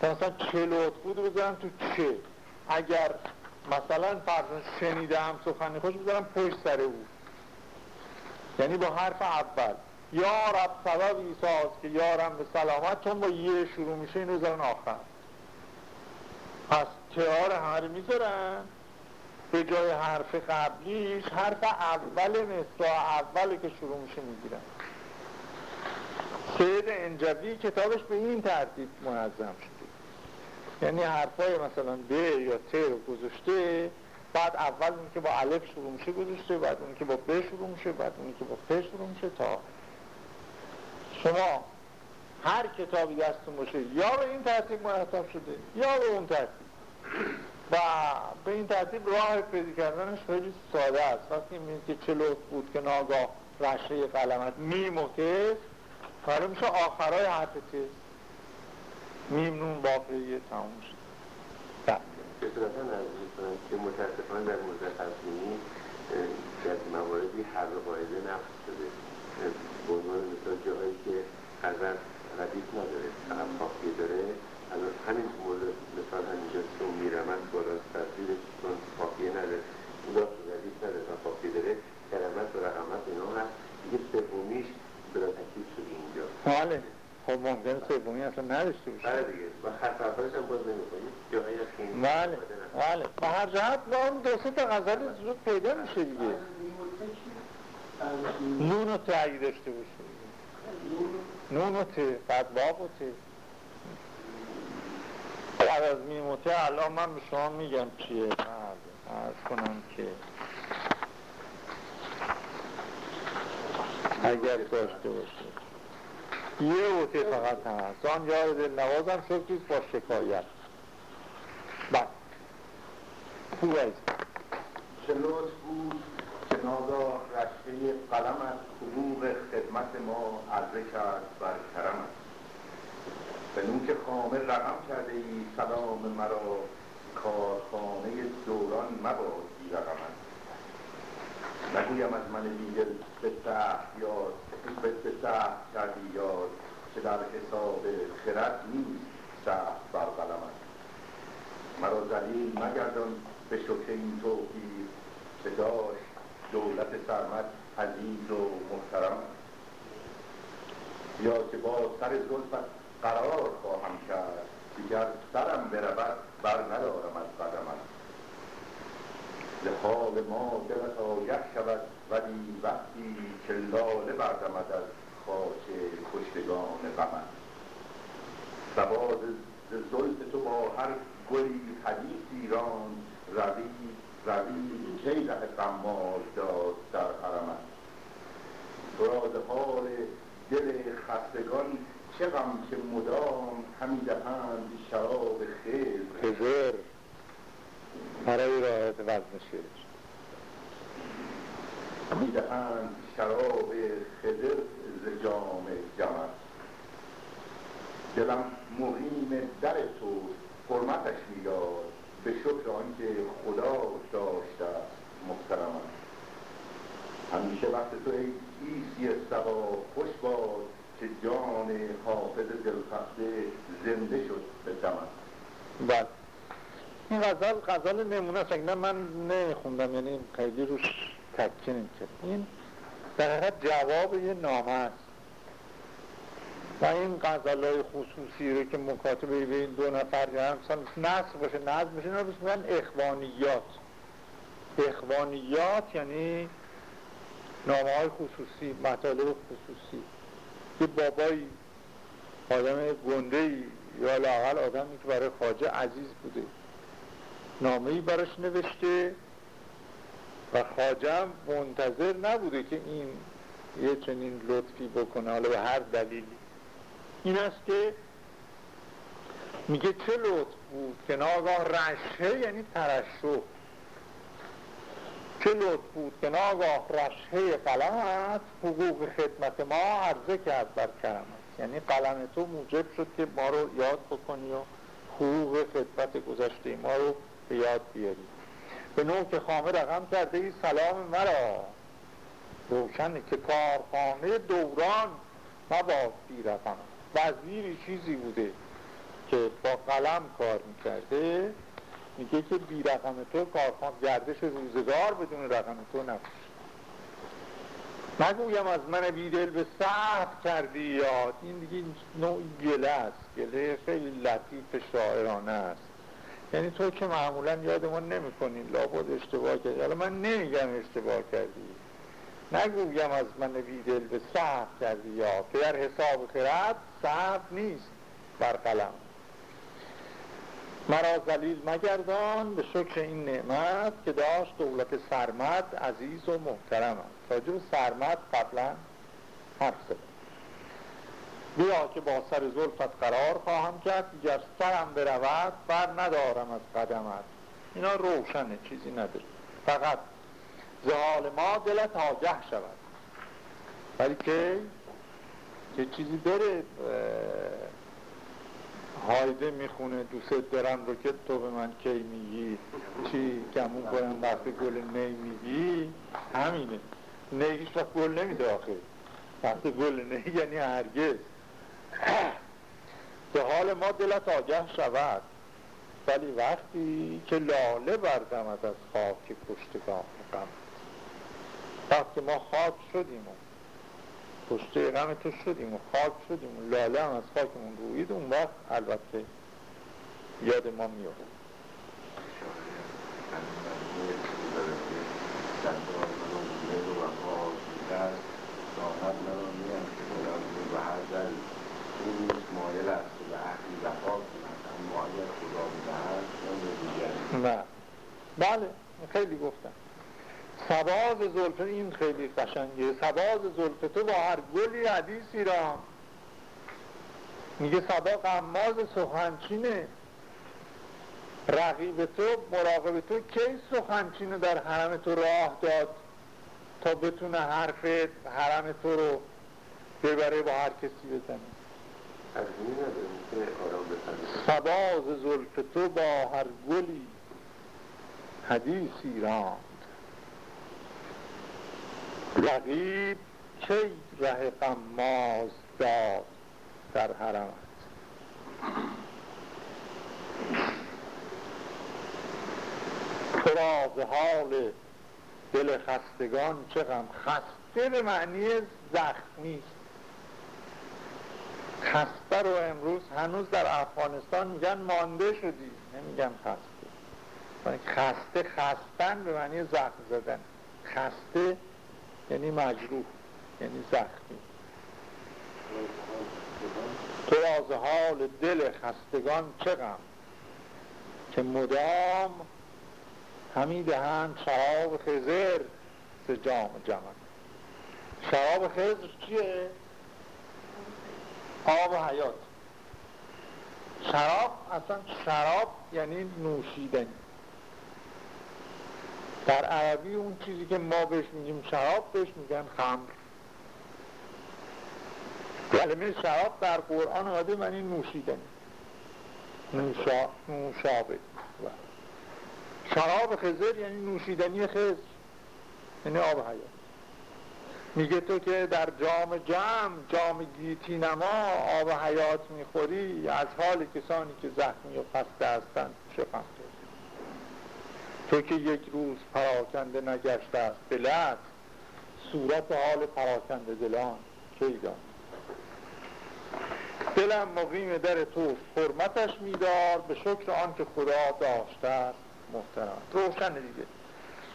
Speaker 1: تا مثلا چلوت بود بذارن تو چه. اگر مثلا فرضاً شنیدم سخنی خوش بذارن پشت سر او. یعنی با حرف اول. یا رب سببی ساز که یارم به سلامت چون با یه شروع میشه اینو بذارن آخر. پس تهار هر می‌ذارن. به جای حرف قبلیش حرف اول مصرع اولی که شروع میشه می‌گیرن. سید انجبی کتابش به این ترتیب منظم شده. یعنی حرفای مثلا ب یا ت رو گذاشته بعد اول اون که با الف شروع میشه گذاشته بعد اون که با ب شروع میشه بعد اون که با پ شروع میشه تا شما هر کتابی دستون باشه یا به این ترتیب مرتب شده یا به اون ترتیب. و به این ترتیب راه پیدا کردنش خیلی ساده است. وقتی می‌بینید که چلو بود که ناگاه رشه قلمت میم و تست کاره میشه آخرای حرف تست میم نون باقیه تموم شد.
Speaker 3: بله. که متاسفانه در مورد تصمیمی در مواردی حل قاعده نقص شده به عنوان مثال جاهایی که غزل ردیف نداره فقط خاکیه داره الان همین مورد مثال همینجا که اون میرمت بالا تصویرش چون خاکیه نداره اون داشت ردیف نداره و خاکیه داره کرمت و رقمت اینا هست دیگه سومیش بلا تکلیف شده اینجا
Speaker 1: بله. خب ممکن سومی اصلا نداشته باشه.
Speaker 3: بله دیگه. و خط اولش هم باز هست که این
Speaker 1: بله. بله. به هر جهت با اون دو سه تا غزل زود پیدا میشه دیگه. نون و اگه داشته باشه. نون و ته. بعد باب و ته. بعد از میم و ته الان من به شما میگم چیه. ارز کنم که اگر داشته باشه. یه و ته فقط هست آن یار دل نوازم شد با شکایت. بعد خوب است
Speaker 2: چلوت بود که ناگاه رشته قلم از حقوق خدمت ما عرضه کرد بر کرمت به نوک خامه رقم کرده ای سلام مرا کارخانه دوران مباد بی رقمت نگویم از من بیدل به سخت یاد به سخت کردی یاد. که در حساب خرد نیست سعف بر قلمت مرا زلیل مگردان به شکه این توفیر که داشت دولت سرمت عزیز و محترم. یا که با سر زلفت قرار خواهم کرد دیگر سرم برود بر ندارم از قدمت لحال ما دلت آگه شود ولی وقتی که لاله بردمد از خاک کشتگان غمت سواد زلف تو با هر گلی حدیث ایران روی روی کی ره قماش داد در حرمت تو را حال دل خستگان چه غم که مدام همی دهند شراب خیز
Speaker 1: خزر برای رایت وزن شعر.
Speaker 2: می‌دهند شراب خضر. ز جام جمت دلم مقیم در تو حرمتش می‌داد به شکر آنکه خدا داشته محترمت همیشه وقت تو ای عیسی سبا خوش باد که جان حافظ دلخسته زنده شد به دمت.
Speaker 1: بله. این غزل غزل نمونه است من نمیخوندم یعنی خیلی روش تکیه نمی‌کرد. این در جواب یه نامه است. و این غزل های خصوصی رو که مکاتبه به این دو نفر یا مثلا نصر باشه نظم باشه اینا رو اخوانیات. اخوانیات یعنی نامه های خصوصی مطالب خصوصی. یه بابایی آدم گنده ای یا لاغل آدمی که برای خواجه عزیز بوده. نامه ای براش نوشته. و خاجم منتظر نبوده که این یه چنین لطفی بکنه حالا به هر دلیلی. این است که میگه چه لطف بود؟ که ناگاه رشه یعنی ترشح. چه لطف بود؟ که ناگاه رشه قلمت حقوق خدمت ما عرضه کرد بر کرمت. یعنی قلم تو موجب شد که ما رو یاد بکنی و حقوق خدمت گذشته ما رو به یاد بیاری. به که خامه رقم کرده ای سلام مرا. روشنه که کارخانه دوران مباد بی رقم وزیری چیزی بوده که با قلم کار می‌کرده. میگه که بی رقم تو کارخان گردش روزگار بدون رقم تو نباشه نگویم از من بیدل به سخت کردی یاد این دیگه نوع گله است. گله خیلی لطیف شاعرانه است. یعنی تو که معمولا یاد ما نمی کنی لابد اشتباه کردی. حالا من نمیگم اشتباه کردی. نگویم از من بیدل به صحب کردی یا که در حساب خرد صحب نیست بر قلم. مرا زلیل مگردان به شکر این نعمت که داشت دولت سرمد عزیز و محترم است راجب سرمد قبلا حرف زدم. بیا که با سر زلفت قرار خواهم کرد دیگر سرم برود بر ندارم از قدمت. اینا روشنه چیزی نداره. فقط زهال ما دلت آگه شود. ولی که که چیزی بره هایده می‌خونه دوست دارم رو که تو به من کی میگی؟ چی؟ گمون کنم وقتی گل نی میگی؟ همینه. نیش وقت گل نمیده آخه. وقتی گل نی یعنی هرگز. به حال ما دلت آگه شود. ولی وقتی که لاله بردمد از خاک کشتگاه غم. وقتی ما خاک شدیم و کشته غم تو شدیم و خاک شدیم و لاله هم از خاکمون روید اون وقت البته یاد ما میاد
Speaker 3: این مایل است به عهدی وفا مایل خدا بودهد
Speaker 1: نه بله خیلی گفتم. سباز زلف این خیلی قشنگه. سباز زلف تو با هر گلی حدیثی را. میگه سبا قماز سخنچینه. رقیب تو مراقب تو کی سخنچینه در حرم تو راه داد تا بتونه حرف حرم تو رو ببره با هر کسی بزنه؟ سباز زلف تو با هر گلی حدیثی راند رقیب کی ره قماز داد در حرمت تو را حال دل خستگان چه غم؟ خسته به معنی زخمی. خسته رو امروز هنوز در افغانستان میگن مانده شدی. نمیگن خسته. خسته خستن به معنی زخم زدن. خسته یعنی مجروح یعنی زخمی. تو از حال دل خستگان چه غم؟ که مدام همی دهند شراب خزر به جام جمع شراب خزر چیه؟ آب حیات. شراب اصلا شراب یعنی نوشیدنی. در عربی اون چیزی که ما بهش میگیم شراب بهش میگن خمر. کلمه شراب در قرآن آمده معنی نوشیدنی. نوشا... نوشابه. شراب خزر یعنی نوشیدنی خزر یعنی آب حیات. میگه تو که در جام جمع جام گیتی نما آب حیات می‌خوری از حال کسانی که زخمی و خسته هستند چه تو که یک روز پراکنده نگشته است دلت صورت حال پراکنده دلان کی دان دلم مقیم در توست حرمتش میدار به شکر آن که خدا داشته است محترمت. روشن دیگه.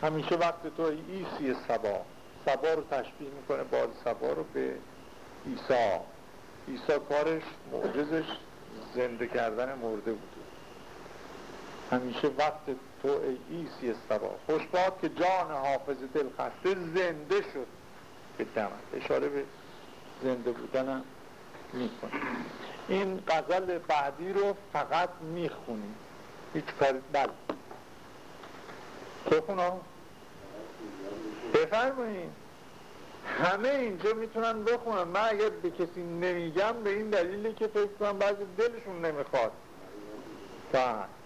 Speaker 1: همیشه وقت تو ای عیسی صبا. صبا رو تشبیه می‌کنه باد صبا رو به عیسی عیسی کارش معجزش زنده کردن مرده بوده همیشه وقت تو ای عیسی صبا. خوش باد که جان حافظ دل خسته زنده شد. به دمت. اشاره به زنده بودنم می‌کنه. این غزل بعدی رو فقط می‌خونیم. هیچ کاری بله. بخونم بفرمایید همه اینجا می‌تونن بخونن. من اگر به کسی نمیگم به این دلیلی که فکر کنم بعضی دلشون نمی‌خواد. بله.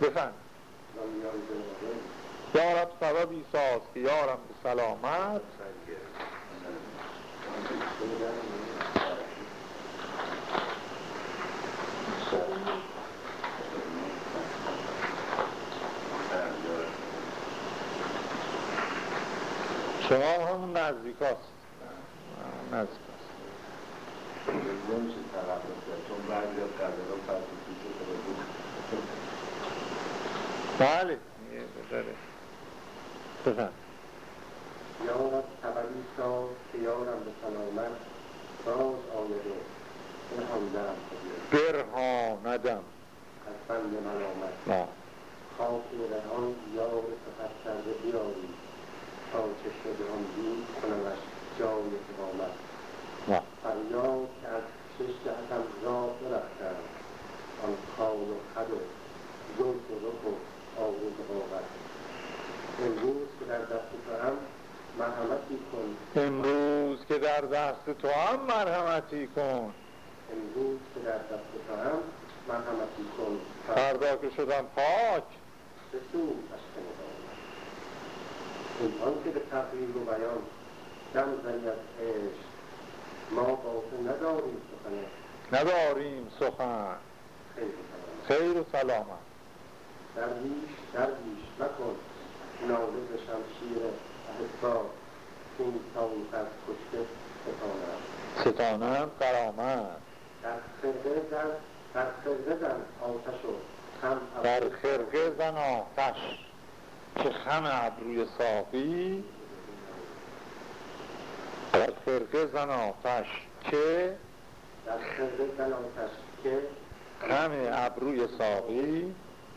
Speaker 1: بفرم یارب سببی ساز که یارم به سلامت. شما همون نزدیک هست نزدیک هست بله. بذاره بفهم
Speaker 4: یارب طبقی ساز که یارم به سلامت باز آیده برهاندم از بند من آمد. خاطر آن یار سفر کرده بیاری. تا شده آن دید کنمش جای اقامت فریاد که از شش جهتم راه برفتم آن کال و خد و زلف و رخ و و قامت امروز که در دست تو هم مرحمتی کن
Speaker 1: امروز که در دست تو هم مرحمتی کن.
Speaker 4: امروز که در دست تو هم مرحمتی کن
Speaker 1: فردا که شدم پاک.
Speaker 4: به سو تشکن آمد این آن که به تقریر و بیان دم زنی از عشق ما با تو نداریم سخنه
Speaker 1: نداریم سخن. خیر و سلامت.
Speaker 4: درویش درویش مکن. ناله به شمشیر احباب این از کشته ستانم.
Speaker 1: ستانم قرامت
Speaker 4: در خرقه زن در خرقه زن آتش و هم
Speaker 1: در خرقه زن آتش. که خم ابروی ساقی؟ در خرقه زن آتش. که
Speaker 4: در خرقه زن آتش. که
Speaker 1: خم ابروی ساقی.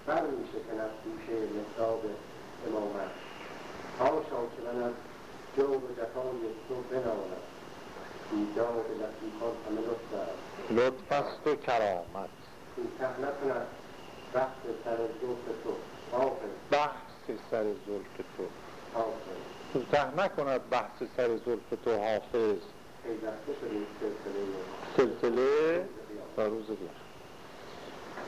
Speaker 4: بر می شکند گوشه محراب امامت. هاشا که من از جور و جفای تو بنالم دیدار لطیفان همه لطف است
Speaker 1: لطف است و کرامت.
Speaker 4: این ته نکند بحث سر زلف تو. حافظ
Speaker 1: بحث سر زلف تو.
Speaker 4: حافظ
Speaker 1: کوتاه نکند بحث سر زلف تو حافظ.
Speaker 4: پیوسته این سلسله.
Speaker 1: سلسله. تا روز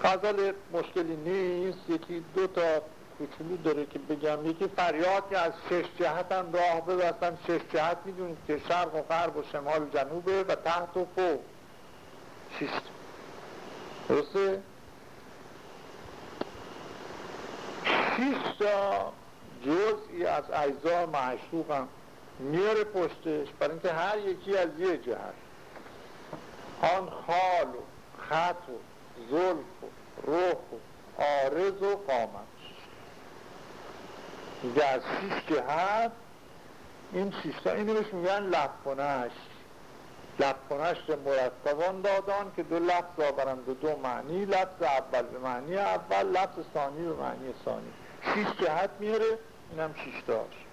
Speaker 1: غزل مشکلی نیست یکی دو تا کوچولو داره که بگم یکی فریاد که از شش جهت هم راه ببستن شش جهت می‌دونید که شرق و غرب و شمال و جنوبه و تحت و فوق تا. درسته؟ تا جزئی از اجزا هم میاره پشتش برای اینکه هر یکی از یه جهت آن خال و خط و زلف و روح و آرز و قامت. میگه از شیش جهت این شیشتا اینو بهش میگن لبخونش. لبخونش مرتبان دادان که دو لفظ آورند دو معنی لفظ اول به معنی اول لفظ ثانی به معنی ثانی. شیش جهت میاره اینم شیشتاش.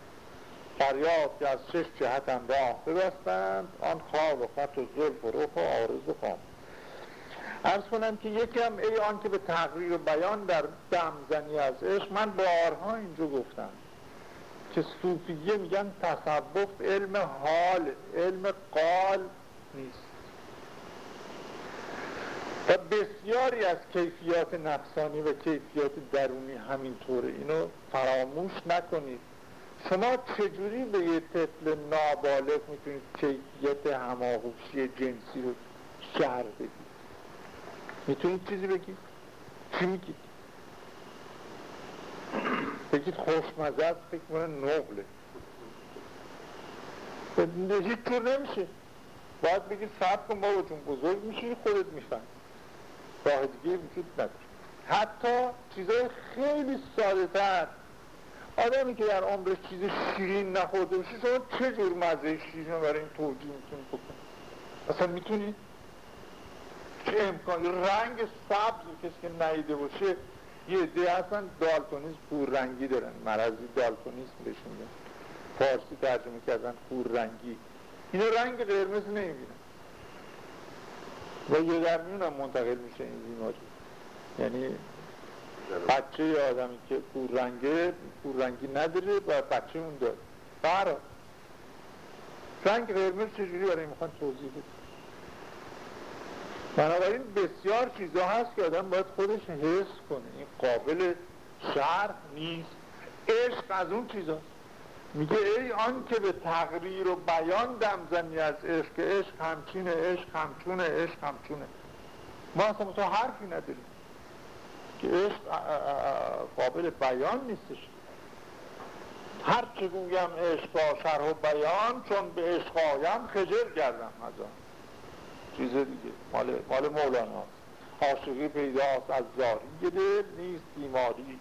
Speaker 1: فریاد که از شش جهت هم راه ببستند آن خواب و خط و ظلف و روح و آرز و خام ارز کنم که یکی هم ای آن که به تقریر و بیان در دمزنی از عشق من بارها اینجا گفتم که صوفیه میگن تصوف علم حال علم قال نیست. و بسیاری از کیفیات نفسانی و کیفیات درونی همینطوره. اینو فراموش نکنید. شما چجوری به یه طفل نابالغ می‌تونید کیفیت هماغوشی جنسی رو شهر بدید می‌تونید چیزی بگید؟ چی میگید؟ بگید خوشمزه است فکر کنه نقله. هیچ طور نمیشه. باید بگید صبر کن بابا جون بزرگ میشی خودت میفهم راه دیگه وجود نداره. حتی چیزای خیلی ساده تر آدمی که در عمرش چیز شیرین نخورده باشه شما چه جور مزه شیرین رو برای این توجیه می‌تونید بکنید؟ اصلا می‌تونید؟ چه امکان رنگ سبز کسی که نیده باشه یه عده هستن دالتونیسم پور رنگی دارن. مرضی دالتونیسم بهشون میگن. فارسی ترجمه کردن پور رنگی. اینا رنگ قرمز نمی‌بینن. و یه در میون هم منتقل میشه این بیماری. یعنی بچه آدمی که پور رنگه پور رنگی نداره و بچه اون داره. برا رنگ قرمز چجوری برای می‌خوان توضیح بده بنابراین بسیار چیزا هست که آدم باید خودش حس کنه. این قابل شرح نیست. عشق از اون چیزاست میگه ای آن که به تقریر و بیان دمزنی از عشق عشق همچینه عشق همچونه عشق همچونه. ما اصلا تو حرفی نداریم. که عشق قابل بیان نیستش. هر چه گویم عشق شرح و بیان چون به عشق آیم خجر گردم از آن. چیز دیگه. مال, مال مولانا. عاشقی پیداست از زاری دل نیست بیماری.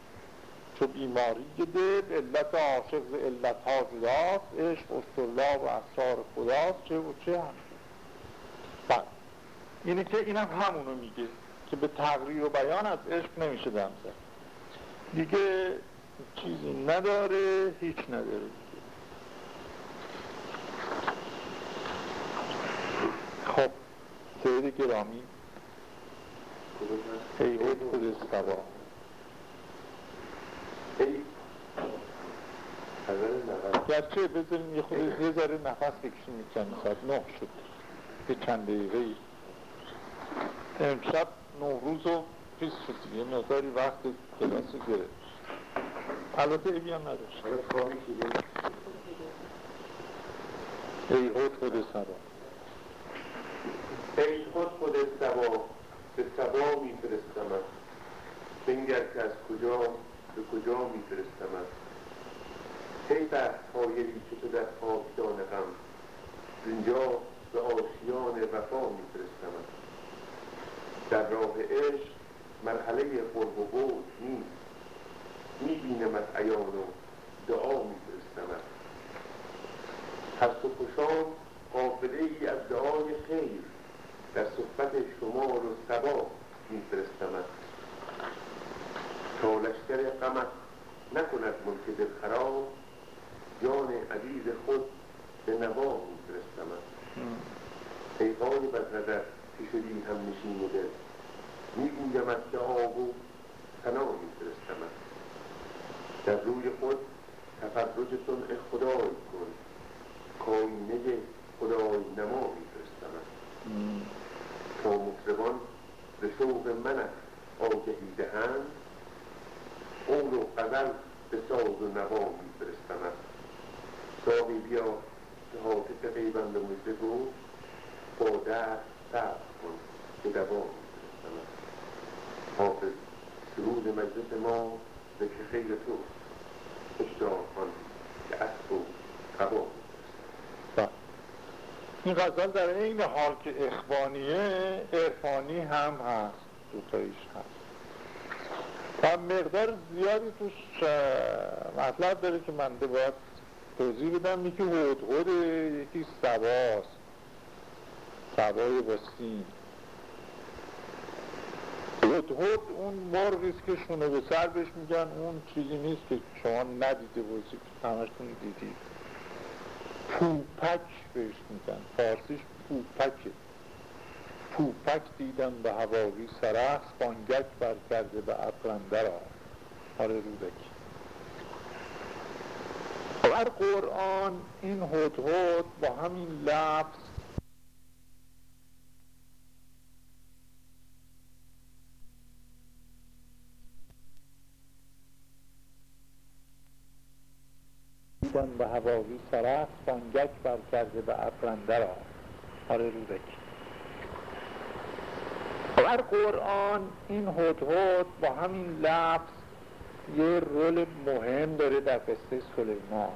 Speaker 1: چو بیماری دل علت عاشق ز علت ها جداست. عشق اشترلا و اسرار خداست. چه و چه هم. بله. اینه که اینم همونو میگه که به تقریر و بیان از عشق نمیشه دم دیگه چیزی نداره هیچ نداره. خب. سید گرامی. ای خود سبا گرچه بذاریم یه خود یه ذره نفس بکشیم چند ساعت. نه شد. به چند دقیقه ای. امشب نوروز و پیس شد. یه مقداری وقت کلاس گرفت. البته ایبی هم نداشت. ای خود خود سبا
Speaker 3: ای خود خود سبا به سبا میفرستمت. بنگر که از کجا به کجا میفرستمت. کی بحث هایلی که تو در خاکدان غم اینجا به آشیان وفا میفرستمت. در راه عشق مرحله قرب و بود نیست. میبینمت عیان و دعا میفرستمت. هست و کشان قافله ای از دعای خیر. در صحبت شمار و سبا میفرستمت. تا لشکر غمت نکند ملک دل خراب جان عزیز خود به نوا میفرستمت. ای غالب از نظر که شدی هم نشین دل. میگویمت که آب و سنا میفرستمت. در روی خود تفرج صنع خدای کن. کاینه خدای نما میفرستمت. مطربان به شوق منت آگهی دهند قول و غزل به ساز و نوا میفرستمت ساقی بیا که حافظ پیوند مجده گفت با درد صبر کن که دوا میفرستمت حافظ سرود مجلس ما که خیر تو هشدار کن که اسب و قبا
Speaker 1: این غزل در این حال که اخوانیه ارفانی هم هست دوتاییش هست. و مقدار زیادی توش مطلب داره که من باید توضیح بدم. یکی هود یکی سباست سبای بسین هود هود اون مرغیست که شونه به سر بهش میگن. اون چیزی نیست که شما ندیده باشید. همشتون دیدید پوپک بهش میگن. فارسیش پوپکه پوپک دیدم به هواوی سرخ بانگک بر کرده به اقرنده را آره رودکی در قرآن این هد هد با همین لفظ دیدم به هواوی سرخ بانگک بر کرده به اقرنده را. آره رودکی در قرآن این هدهد با همین لفظ یه رول مهم داره در قصه سلیمان.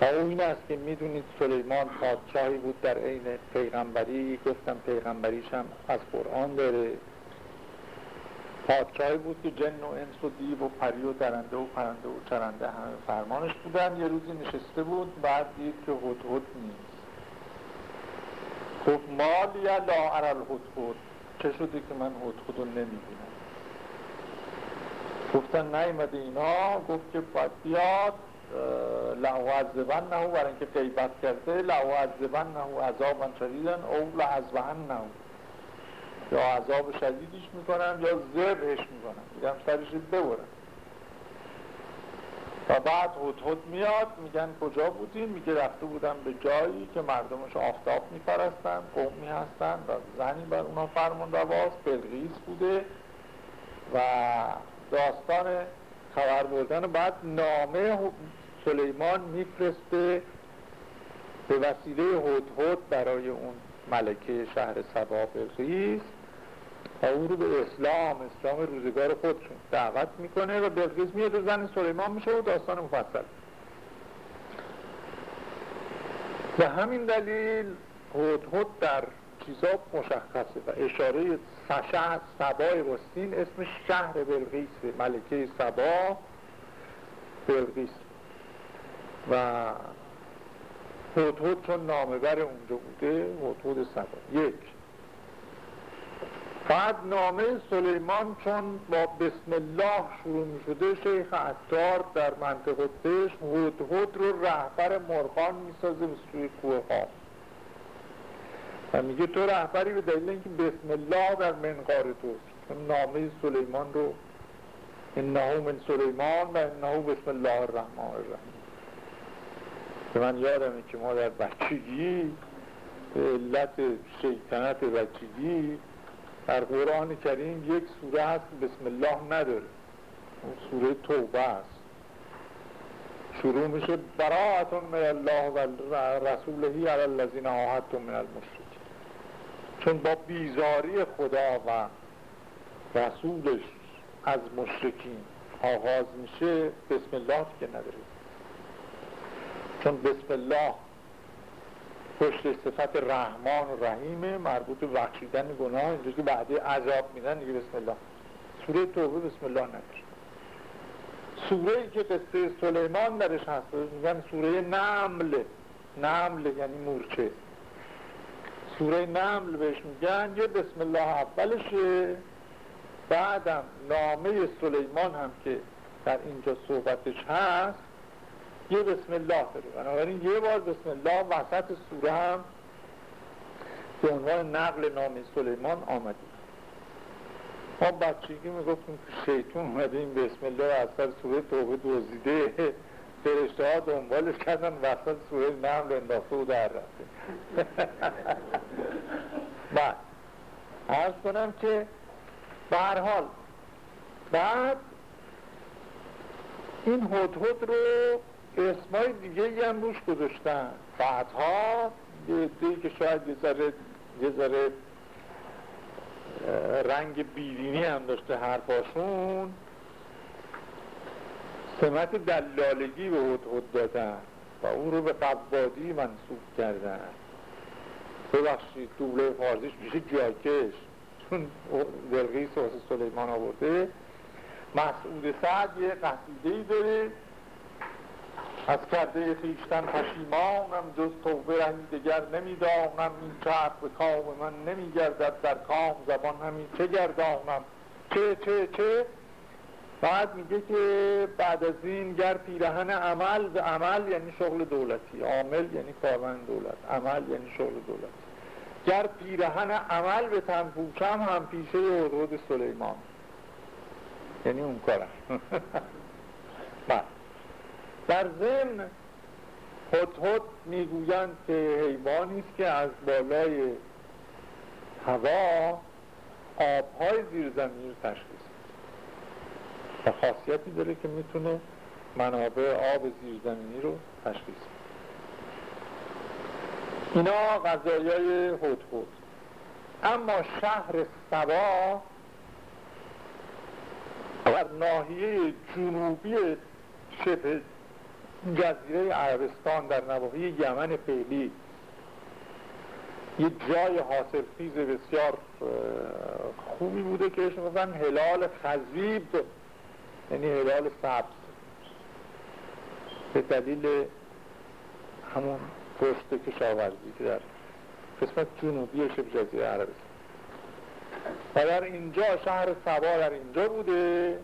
Speaker 1: و او این است که می‌دونید سلیمان پادشاهی بود در عین پیغمبری گفتم پیغمبریش هم از قرآن داره. پادشاهی بود که جن و انس و دیو و پری و درنده و پرنده و چرنده همه فرمانش بودن. یه روزی نشسته بود بعد دید که هدهد نیست. گفت مال یا لا ارال هدهد چه شده که من هدهد رو نمی‌بینم؟ گفتن نیمده اینا. گفت که باید بیاد لعو عذبن نهو برای اینکه قیبت کرده لعو عذبن نهو عذابا شدیدن او لعذبن نهو یا عذاب شدیدیش می‌کنم یا زبهش می‌کنم. میگم سرش ببرم. و بعد هد میاد میگن کجا بودیم میگه رفته بودم به جایی که مردمش آفتاب میپرستن قومی هستن و زنی بر اونا فرمان رواست بلغیس بوده و داستان خبر بردن. بعد نامه سلیمان میفرسته به وسیله هد برای اون ملکه شهر سبا بلغیس. و او رو به اسلام اسلام روزگار خودشون. دعوت می‌کنه و بلقیس میاد زن سلیمان میشه و داستان مفصل. به همین دلیل هد در چیزا مشخصه و اشاره شهر سبای وستین اسم شهر بلغیس ملکه سبا بلغیس و هد چون نامبر اونجا بوده هد سبا. یک. بعد نامه سلیمان چون با بسم الله شروع می شده شیخ عطار در منطقه بهش هد رو رهبر مرغان می سازه به سوی کوه ها و میگه تو رهبری به دلیل اینکه بسم الله در منقار تو نامه سلیمان رو انهو من سلیمان و انهو بسم الله الرحمن الرحیم. به من یادمه که ما در بچگی به علت شیطنت بچگی در قرآن کریم یک سوره هست بسم الله نداره. اون سوره توبه است. شروع میشه براعتون من الله و رسولهی علی الذین عاهدتم من المشرکین. چون با بیزاری خدا و رسولش از مشرکین آغاز میشه بسم الله که نداره چون بسم الله پشت صفت رحمان و رحیمه مربوط به گناه اینجا که بعدی عذاب میدن دیگه بسم الله. سوره توبه بسم الله نداره. سوره ای که قصه سلیمان درش هست میگن سوره نمل. نمل یعنی مورچه. سوره نمل بهش میگن یه بسم الله اولشه. بعدم نامه سلیمان هم که در اینجا صحبتش هست یه بسم الله داره بنابراین یه بار بسم الله وسط سوره هم به عنوان نقل نام سلیمان آمده ما بچگی می‌گفتیم که شیطون اومده این بسم الله از سر سوره توبه دوزیده فرشته ها دنبالش کردن وسط سوره نمل انداخته و در رفته. *laughs* بعد عرض کنم که به حال بعد این هدهد رو اسمای دیگه هم روش گذاشتن. بعدها یه که شاید یه ذره یه ذره رنگ بیرینی هم داشته حرفاشون. سمت دلالگی به هد دادن و او رو به قبادی منصوب کردن. ببخشید دوبله فارزیش میشه جاکش. چون دلغیس واسه سلیمان آورده. مسعود سعد یه قصیده ای داره. از کرده خیشتن پشیمانم جز توبه رهی دگر نمی‌دانم. این چرخ به کام من نمیگردد در کام زبان همین چه گردانم؟ چه چه چه؟ بعد میگه که بعد از این گر پیرهن عمل به عمل یعنی شغل دولتی. عامل یعنی کارمند دولت. عمل یعنی شغل دولتی گر پیرهن عمل به تن پوشم هم پیشه حدود سلیمان. یعنی اون کارم. *laughs* بعد در ضمن هد می‌گویند که حیوانی است که از بالای هوا آبهای زیر زمین رو تشخیص و خاصیتی داره که می‌تونه منابع آب زیرزمینی رو تشخیص اینا غذایای هد اما شهر سبا در ناحیه جنوبی شبه جزیره عربستان در نواحی یمن فعلی. یه جای حاصل خیز بسیار خوبی بوده که گفتن هلال خزیب یعنی هلال سبز. به دلیل همون پشت کشاورزی که در قسمت جنوبی شبه جزیره عربستان. و در اینجا شهر سبا در اینجا بوده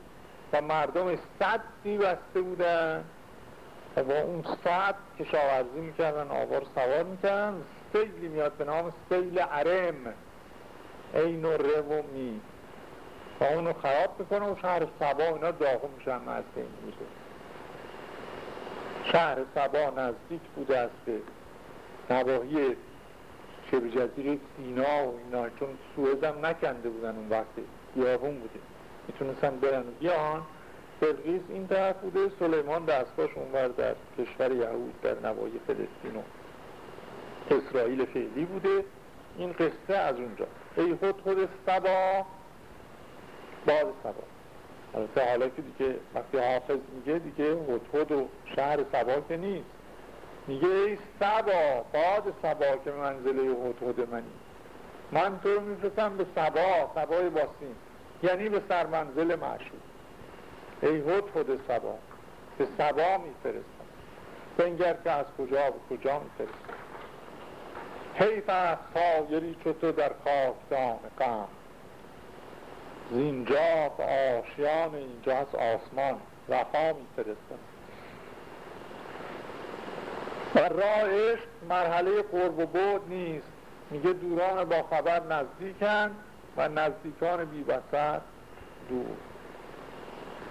Speaker 1: و مردم صدی بسته بودن. و اون صد کشاورزی می‌کردن آوار سوار می‌کردن. سیلی میاد به نام سیل عرم. این و ره و می. و اونو خراب می‌کنه و شهر سبا اینا داغو میشن از این میشه. شهر سبا نزدیک بوده است به نواحی شبه جزیره سینا و اینا چون سوئز هم نکنده بودن اون وقتی بیابون بوده. می‌تونستن برن و بیان. بلقیس این طرف بوده سلیمان دستگاهش اونور در کشور یهود در نواحی فلسطین و اسرائیل فعلی بوده. این قصه از اونجا. ای خود خود سبا باد سبا. البته حالا که دیگه وقتی حافظ میگه دیگه هدهد و شهر سبا که نیست. میگه ای سبا باد سبا که منزله هدهد منی. من تو رو میفرستم به سبا سبای باسین یعنی به سرمنزل معشوق. ای هدهد سبا به سبا میفرستم. بنگر که از کجا به کجا میفرستم. حیف از خایری چو تو در خاکدان غم. زینجا به آشیان اینجا از آسمان وفا میفرستم. و راه مرحله قرب و بود نیست. میگه دوران با خبر نزدیکن و نزدیکان بی بسر دور.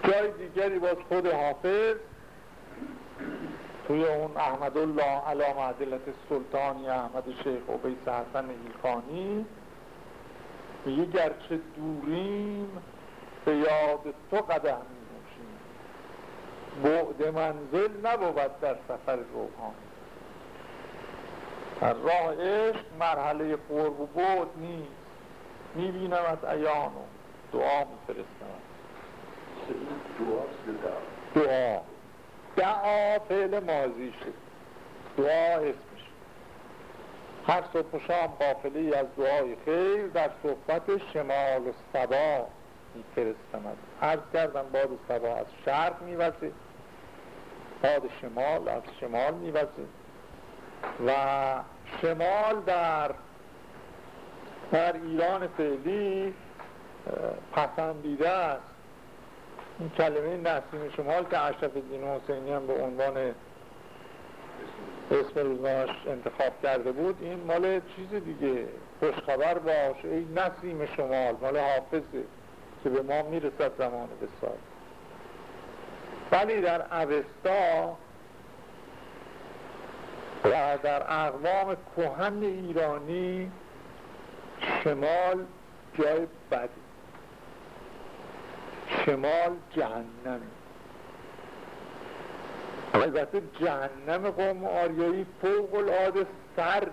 Speaker 1: جای دیگری باز خود حافظ توی اون احمد الله علا معدلت سلطانی احمد شیخ و بیس حسن هیلخانی میگه گرچه دوریم به یاد تو قدم می بعد منزل نبود در سفر روحانی. در راه عشق مرحله قرب و بود نیست. می‌بینم از ایان و دعا میفرستم. دعا. دعا فعل ماضی شد. دعا اسمش هر صبح و شام قافله از دعای خیر در صحبت شمال و سبا میفرستمد عرض کردم باد سبا از شرق میوزه. باد شمال از شمال میوزه. و شمال در در ایران فعلی پسندیده است. این کلمه نسیم شمال که اشرف الدین حسینی هم به عنوان اسم روزنامش انتخاب کرده بود این مال چیز دیگه خوشخبر باش ای نسیم شمال مال حافظه که به ما می‌رسد زمان بسار ولی در اوستا و در اقوام کهن ایرانی شمال جای بدی. شمال جهنم. البته جهنم قوم آریایی فوق العاده سرد.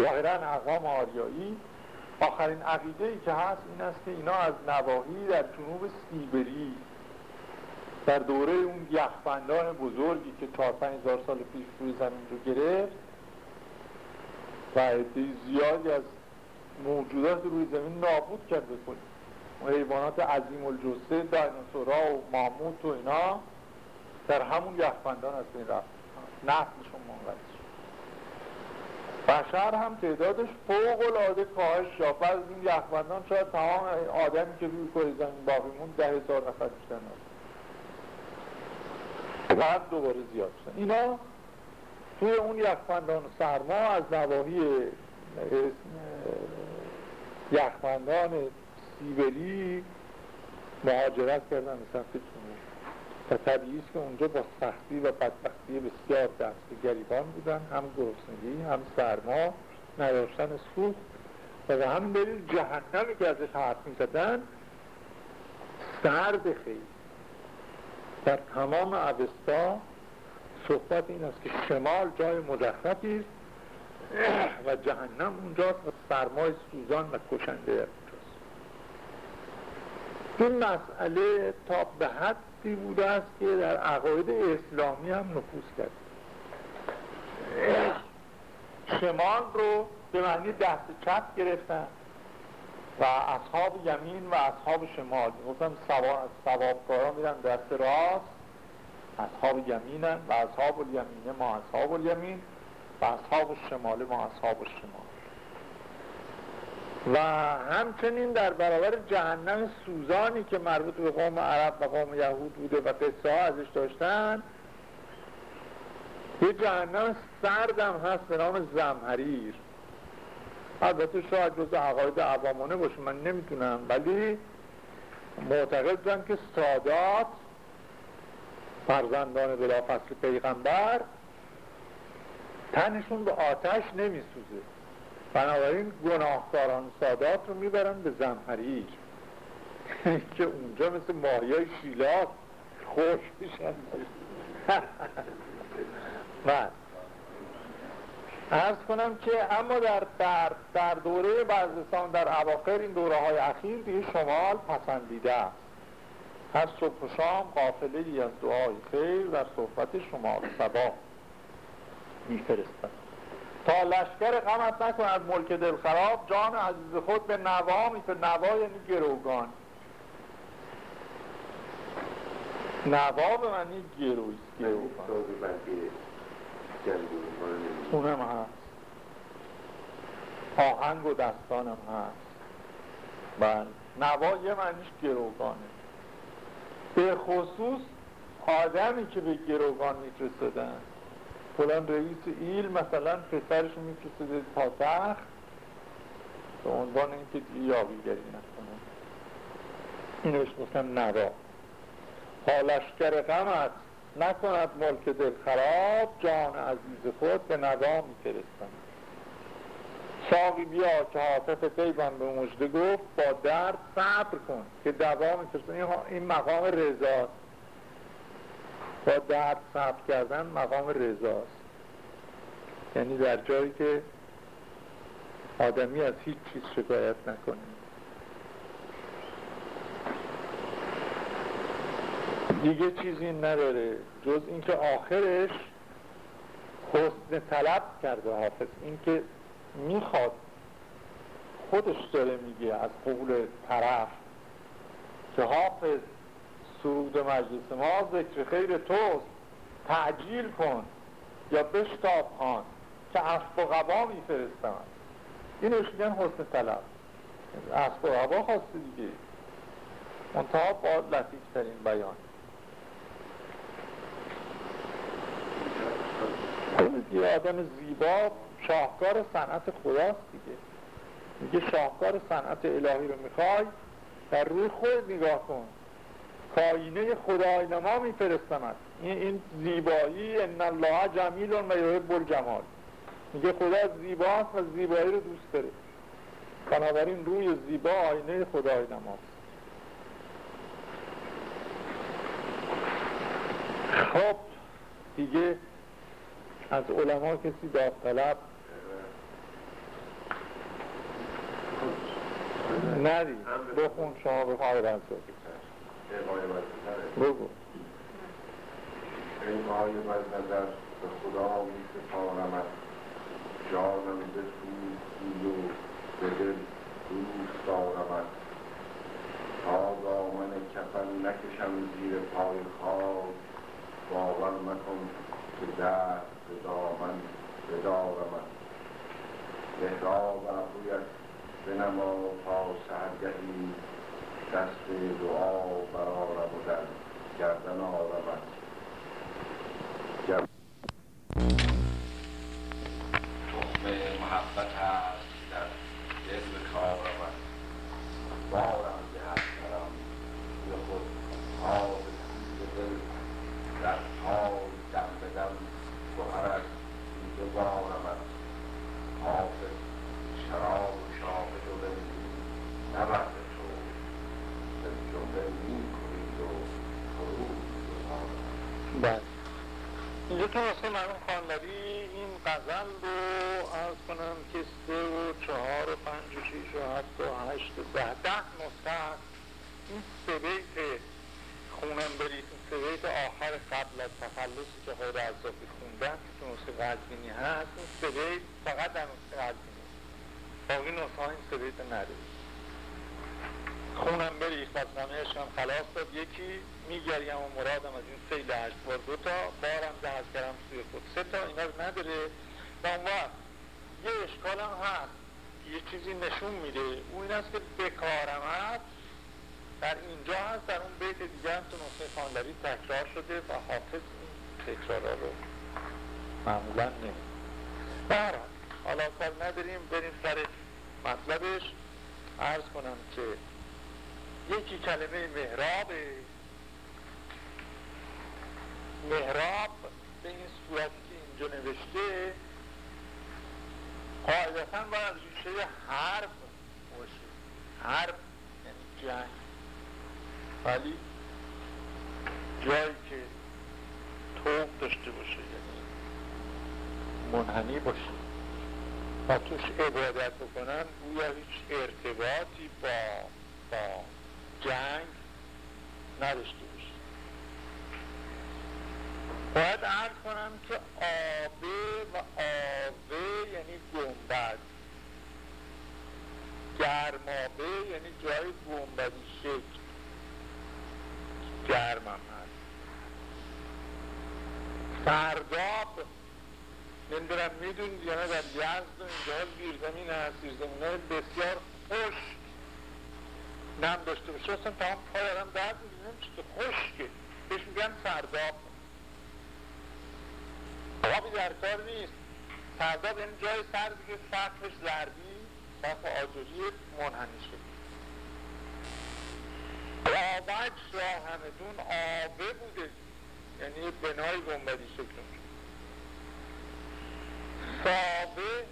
Speaker 1: ظاهرا اقوام آریایی آخرین عقیده ای که هست این است که اینا از نواحی در جنوب سیبری در دوره اون یخبندان بزرگی که پنج هزار سال پیش روی زمین رو گرفت و زیادی از موجودات روی زمین نابود کرد بکنیم حیوانات عظیم الجثه دیناسورها و ماموت و اینا در همون یخبندان از بین رفت. نسلشون منقطع شد. بشر هم تعدادش فوق العاده کاهش یافت. از این یخبندان شاید تمام آدمی که روی کره زمین باقی موند ده هزار نفر بیشتر بعد دوباره زیاد شدن اینا توی اون یخبندان سرما از نواحی یخبندان سیبری مهاجرت کردن به سمت جنوب. و طبیعی که اونجا با سختی و بدبختی بسیار دست گریبان بودن هم گرسنگی هم سرما نداشتن سوخت و به هم دلیل جهنمی که ازش حرف می‌زدن سرد خیلی. در تمام عوستا صحبت این است که شمال جای مزخرفی است و جهنم اونجاست و سرمای سوزان و کشنده اونجاست این مسئله تا به حدی بوده است که در عقاید اسلامی هم نفوذ کرد. شمال رو به معنی دست چپ گرفتن و اصحاب یمین و اصحاب شمال گفتم سوابکارا میرن دست راست اصحاب یمینن و اصحاب الیمینه ما اصحاب الیمین و اصحاب شمال ما اصحاب شمال. و همچنین در برابر جهنم سوزانی که مربوط به قوم عرب و قوم یهود بوده و قصه ها ازش داشتن یه جهنم سردم هست به نام زمهریر البته شاید جز عقاید عوامانه باشه من نمی‌تونم ولی معتقد بودم که سادات فرزندان بلا فصل پیغمبر تنشون به آتش نمیسوزه. بنابراین گناهکاران سادات رو می‌برن به زمهریر *laughs* که اونجا مثل ماهی های شیلاس خوش میشن. *laughs* بله. ارز کنم که اما در, در, در دوره بعضستان در اواخر این دوره های اخیر دیگه شمال پسندیده هر صبح و شام قافله از دعای خیر در صحبت شمال سبا میفرستن تا لشکر غمت نکند ملک دل خراب جان عزیز خود به نوا میفر نوا یعنی گروگان. نوا به معنی گروگان اونم هست. آهنگ و دستانم هست. بله. نوا یه معنیش گروگانه. به خصوص آدمی که به گروگان میفرستدن فلان رئیس ایل مثلا پسرش میفرستده تا تخت به عنوان اینکه یاویگری نکنه. اینوش گفتم نوا. حالشگر غمت نکند ملک دل خراب جان عزیز خود به نوا میفرستم. ساقی بیا که حافظ پیبان به مجده گفت با درد صبر کن که دوا میفرستم این مقام رضاست. با درد صبر کردن مقام رضاست یعنی در جایی که آدمی از هیچ چیز شکایت نکنه. دیگه چیزی نداره. جز اینکه آخرش حسن طلب کرده حافظ. اینکه می‌خواد خودش داره میگه از قبول طرف که حافظ سرود مجلس ما ذکر خیر توست. تعجیل کن یا بشتاب خان که اسب و غبا میفرستم اینوش میگن حسن طلب. اسب و غبا خواسته دیگه. منتها با لطیف ترین بیان. یه آدم زیبا شاهکار صنعت خداست دیگه. میگه شاهکار صنعت الهی رو می‌خوای در روی خود نگاه کن. کاینه خدای نما این, این زیبایی ان الله جمیل و یحب الجمال. میگه خدا زیباست و زیبایی رو دوست داره. بنابراین روی زیبا آینه خدای نماست. خب دیگه از علما کسی داوطلب ندید. بخون شما به خواهی
Speaker 3: بگو.
Speaker 5: ای غایب از نظر به خدا می سپارمت. جانم بسوزی و به دل دوست دارمت. تا دامن کفن نکشم زیر پای خاک باور مکن که دست به دامن بدارمت. محراب ابرویت بنما تا سهرگهی دست دعا برارم و در گردن آرمت تخم محبت هست در دل بکارمت بارم جهت کرم به خود آب کوی دل در پای دم به دم گهرش دیده بارمت حافظ شراب و شاهد و بندی نبرد تو به جمله می کنید و فرود گذارمت
Speaker 1: بله اینجا تو واسه مرحوم خانلری این غزل رو ارز کنم که سه و چهار و پنج و شیش و هفت و هشت و ده. ده نسخه این سه بیت خونم برید. این سه بیت آخر قبل از تخلصی که خود عذابی خوندن. که تو نسخه قدبینی هست. این سه بیت فقط در نسخه قدبینی باقی نسخه این سه بیت ندارید خونم بریخت از غم عشقم خلاص داد یکی میگریم و مرادم از این سیل هشت بار. دو تا. بارم دهز کردم سوی خود. سه تا. اینا رو نداره. و اون وقت یه اشکال هم هست. یه چیزی نشون میده. اون این است که بکارمت در اینجا هست در اون بیت دیگه هم تو نسخه خانلری تکرار شده و حافظ این تکرارا رو معمولا نمی برحال حالا کار نداریم بریم سر مطلبش. عرض کنم که یکی کلمه محرابه محراب به این صورتی که اینجا نوشته قاعدتا باید ریشه حرب باشه. حرب یعنی جنگ. ولی جایی که توم داشته باشه یعنی منحنی باشه و توش عبادت بکنن گویا هیچ ارتباطی با با جنگ نداشته باید عرض کنم که آبه و آوه یعنی گنبد. گرمابه یعنی جای گنبدی شکل. گرم هم هست. سرداب نمی‌دونم می‌دونید یا نه در یزد و اینجا زیرزمین هست. زیرزمین های بسیار خوش نم داشته باشه. اصلا تمام پای آدم درد می‌دونم چطور خشکه. بهش میگن سرداب. آبی در کار نیست. سرداب یعنی جای سردی که سطحش زردی سطح آجوری منحنی شد آبج را آبه بوده. یعنی بنای گنبدی شکل سابه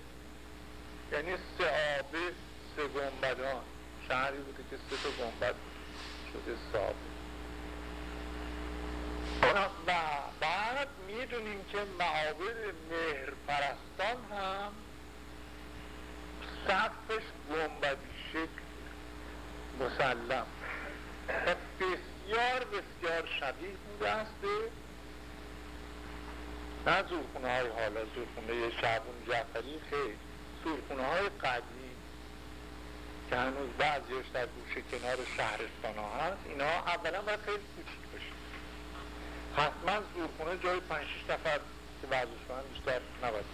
Speaker 1: یعنی سه آبه سه گنبدان. شهری بوده که سه تا گنبد شده سابه و بعد می‌دونیم که معابد مهر پرستان هم سقفش گنبدی شکل مسلم. و بسیار بسیار شبیه بوده است. نه زورخونه های حالا زورخونه شعبون جعفری خیلی زورخونه های قدیم که هنوز بعضیش در گوشه کنار شهرستان ها هست اینا اولا باید خیلی کوچیک باشه. حتما زورخونه جای پنج شیش نفر که ورزش کنن بیشتر نباید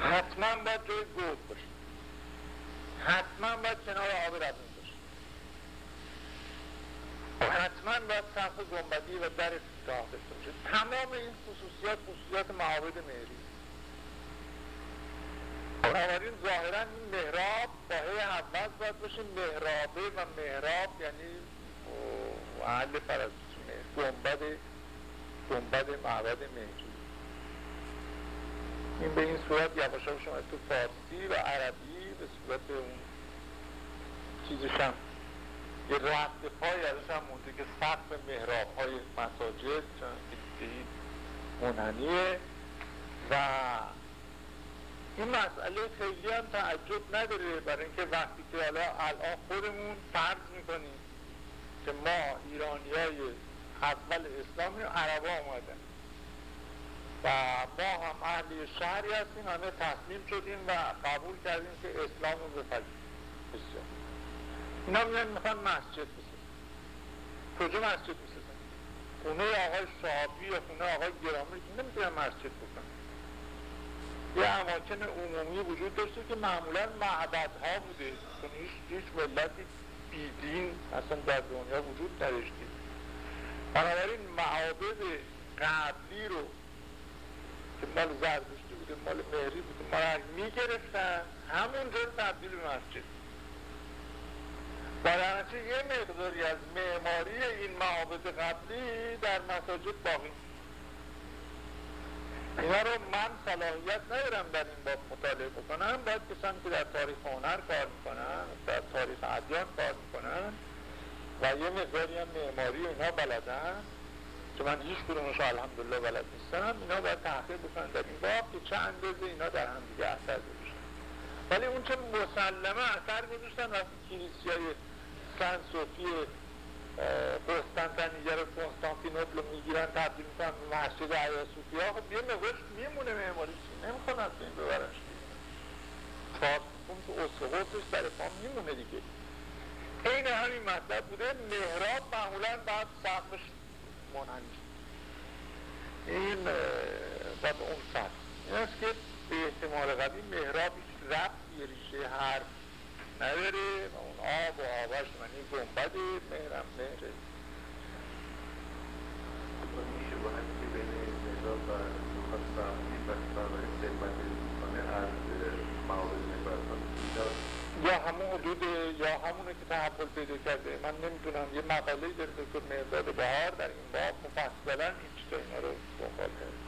Speaker 1: حتما باید جای گود باشه حتما باید کنار آب روون باشه حتما باید سقف گنبدی و در افتتاح داشته باشه تمام این خصوصیات خصوصیات معابد مهری. بنابراین ظاهرا این محراب باهی اول باید باشه محرابه و محراب یعنی محل پرستشونه گنبد گنبد معبد مهری این به این صورت یواش شما تو فارسی و عربی به صورت اون چیزش هم یه رد پای ازش هم مونده که سقف محراب های مساجد چون منحنیه و این مسئله خیلی هم تعجب نداره برای اینکه وقتی که الان خودمون فرض می‌کنیم که ما ایرانی های اول اسلامی رو عربا آمدن و ما هم اهلی شهری هستیم همه تصمیم شدیم و قبول کردیم که اسلام رو بپذیریم. اینا میان می‌خوان مسجد بسازن. کجا مسجد بسازن؟ خونه آقای شعبی یا خونه آقای گرامی؟ که نمی‌تونن مسجد بکنن یه اماکن عمومی وجود داشته که معمولا معبدها بوده. چون هیچ, هیچ ملتی بیدین اصلا در دنیا وجود نداشته. بنابراین معابد قبلی رو که مال زردشتی بوده مال مهری بوده مال می‌گرفتن. همونجا رو تبدیل به مسجد. در یه مقداری از معماری این معابد قبلی در مساجد باقی. اینا رو من صلاحیت ندارم در این باب مطالعه بکنم. باید کسانی که در تاریخ هنر کار می‌کنن در تاریخ ادیان کار می‌کنن. و یه مقداری هم معماری اینا بلدن که من هیچ کدومش الحمدلله بلد نیستم. اینا باید تحقیق بکنن. در این باب که چه اندازه اینا در هم دیگه اثر گذاشتن. ولی اون چه مسلمه اثر گذاشتن وقتی کلیسیای سن صوفی قسطنطنیه رو کنستانتینوپل رو می‌گیرن تبدیل می‌کنن به مسجد عیا صوفیا خب یه مقدارش میمونه معماری چی؟ نمی‌خوان از این ببرنش چهار اون تو اسقوطش در پا میمونه دیگه. این همین مطلب بوده مهراب معمولا بعد سقفش مانند این باید اون سقف. این است که به احتمال قوی مهراب هیچ ربط ریشه حرف نداره و اون آب و آباش منی گنبد مهرم مهره یا همون یا همونه که تحول پیدا کرده من نمی‌دونم یه مقاله داره دکتر مهرداد بهار در این باب مفصلا این چیزا اینا رو دنبال کرده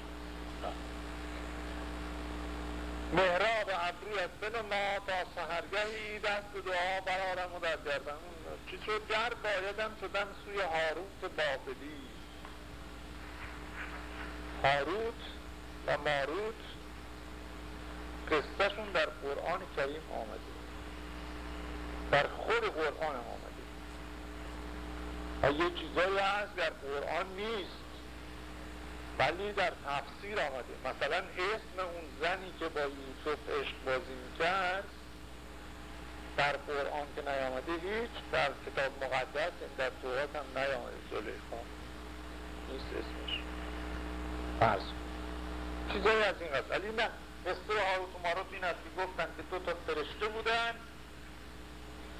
Speaker 1: مهراب ابروی از بن ما تا سهرگهی دست دعا برارم و در گردم. چی شد؟ در بایدم شدم سوی هاروت بابلی هاروت و ماروت قصهشون در قرآن کریم آمده. در خود قرآن آمده. و یه چیزایی هست در قرآن نیست ولی در تفسیر آمده. مثلا اسم اون زنی که با یوسف عشق بازی می‌کرد در قرآن که نیامده هیچ در کتاب مقدس در تورات هم نیامده. زلیخا نیست اسمش. فرض چیزایی از این قصد ولی نه. قصه هاروت و ماروت این است که گفتن که دو تا فرشته بودن.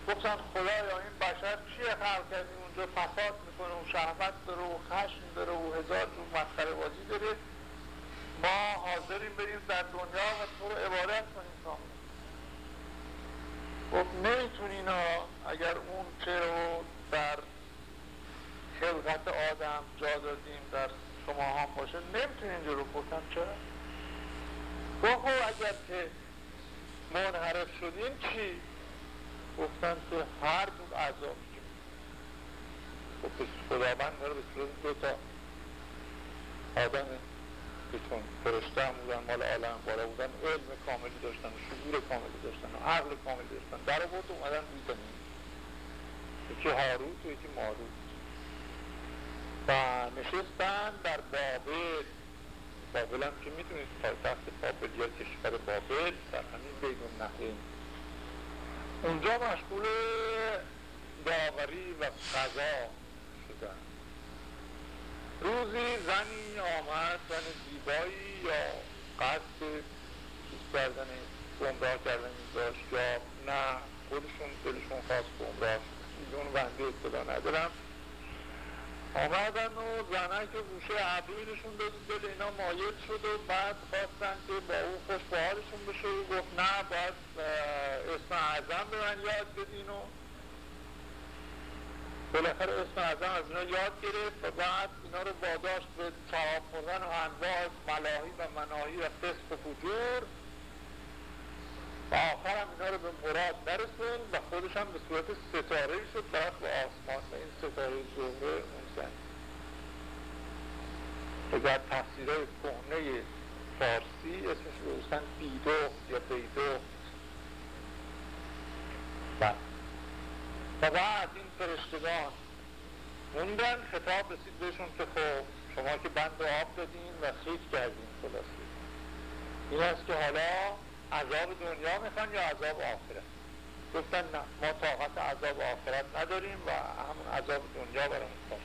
Speaker 1: گفتن خدایا این بشر چیه خلق کردی؟ اونجا فساد می‌کنه و شهوت داره و خشم داره و هزار جور مسخره بازی داره. ما حاضریم بریم در دنیا و تو رو عبادت کنیم کاملا گفت نمی‌تونین اگر اون چه رو در خلقت آدم جا دادیم در شما هم باشه نمی‌تونین جلو گفتم چرا؟ گفت اگر که منحرف شدین چی؟ گفتن که هر دو عذاب خب خداوند داره به صورت دو تا آدم که چون فرشته هم بودن مال عالم بالا بودن علم کاملی داشتن و شعور کاملی داشتن و عقل کاملی داشتن. در بود اومدن روی زمین یکی هاروت و یکی ماروت و نشستن در بابل. بابل هم که می‌تونید پایتخت بابل یا کشور بابل در همین بین النهرین. اونجا مشغول داوری و قضا شدن. روزی زنی آمد زن زیبایی یا قصد چیز کردن گمراه کردن داشت یا نه خودشون دلشون خواست گمراه اون بنده اطلاع ندارم. آمدن و زنه که گوشه عبروینشون داد دل اینا مایل شد و بعد خواستن که با اون خوش حالشون بشه. و گفت نه باید اسم اعظم به من یاد بدین و بالاخره اسم اعظم از اینا یاد گرفت و بعد اینا رو باداشت به چهاب خوردن و انواع ملاحی و مناهی و فسق و فجور. و آخر هم اینا رو به مراد نرسون و خودش هم به صورت ستاره شد برد به آسمان. این ستاره زهره که در تفسیرهای کهنه فارسی اسمش بودستن بیدخت یا بیدخت و بعد این فرشتگان موندن خطاب رسید بهشون که خب شما که بند آب دادین و خیف کردین خلاصه این است که حالا عذاب دنیا می‌خوان یا عذاب آخرت گفتن نه ما طاقت عذاب آخرت نداریم و همون عذاب دنیا برای می‌خوان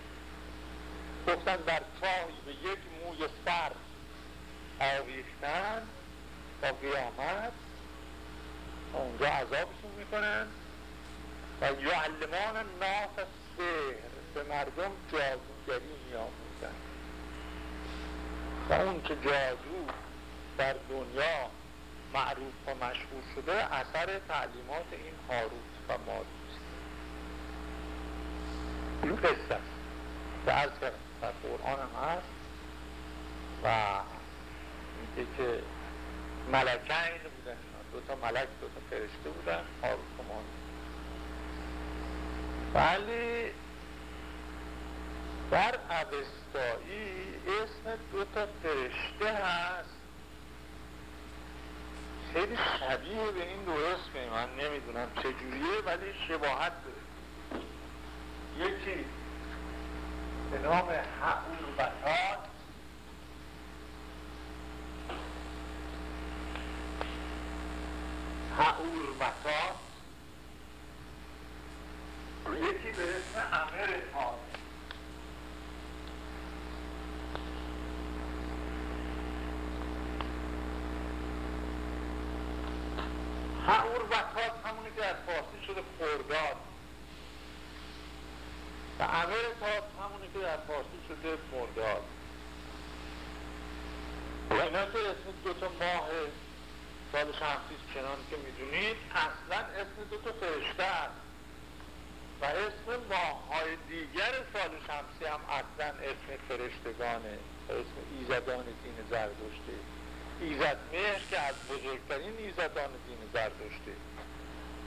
Speaker 1: گفتن در چاهی به یک موی سر آویختن با قیامت اونجا عذابشون می‌کنن. و یعلمان ناس سهر به مردم جادوگری میآموزن. و اون که جادو در دنیا معروف و مشهور شده اثر تعلیمات این هاروت و ماروت این قصه است. که عرض در قرآن هم هست و میگه که ملکین بودن دو تا ملک دو تا فرشته بودن هاروت و ولی در اوستایی اسم دو تا فرشته هست. خیلی شبیه به این دو اسمه. من نمی‌دونم چجوریه ولی شباهت داره. یکی به نام حقول بطات حقول بطات یکی به اسم امر خان حقور وکات همونی که از فارسی شده خورداد امر تاس همونی که در فارسی شده مرداد. و اینا که اسم دوتا ماه سال شمسی چنان که می‌دونید اصلا اسم دوتا فرشته است. و اسم ماه های دیگر سال شمسی هم اصلا اسم فرشتگانه. اسم ایزدان دین زردشته ایزد مهر که از بزرگترین ایزدان دین زردشته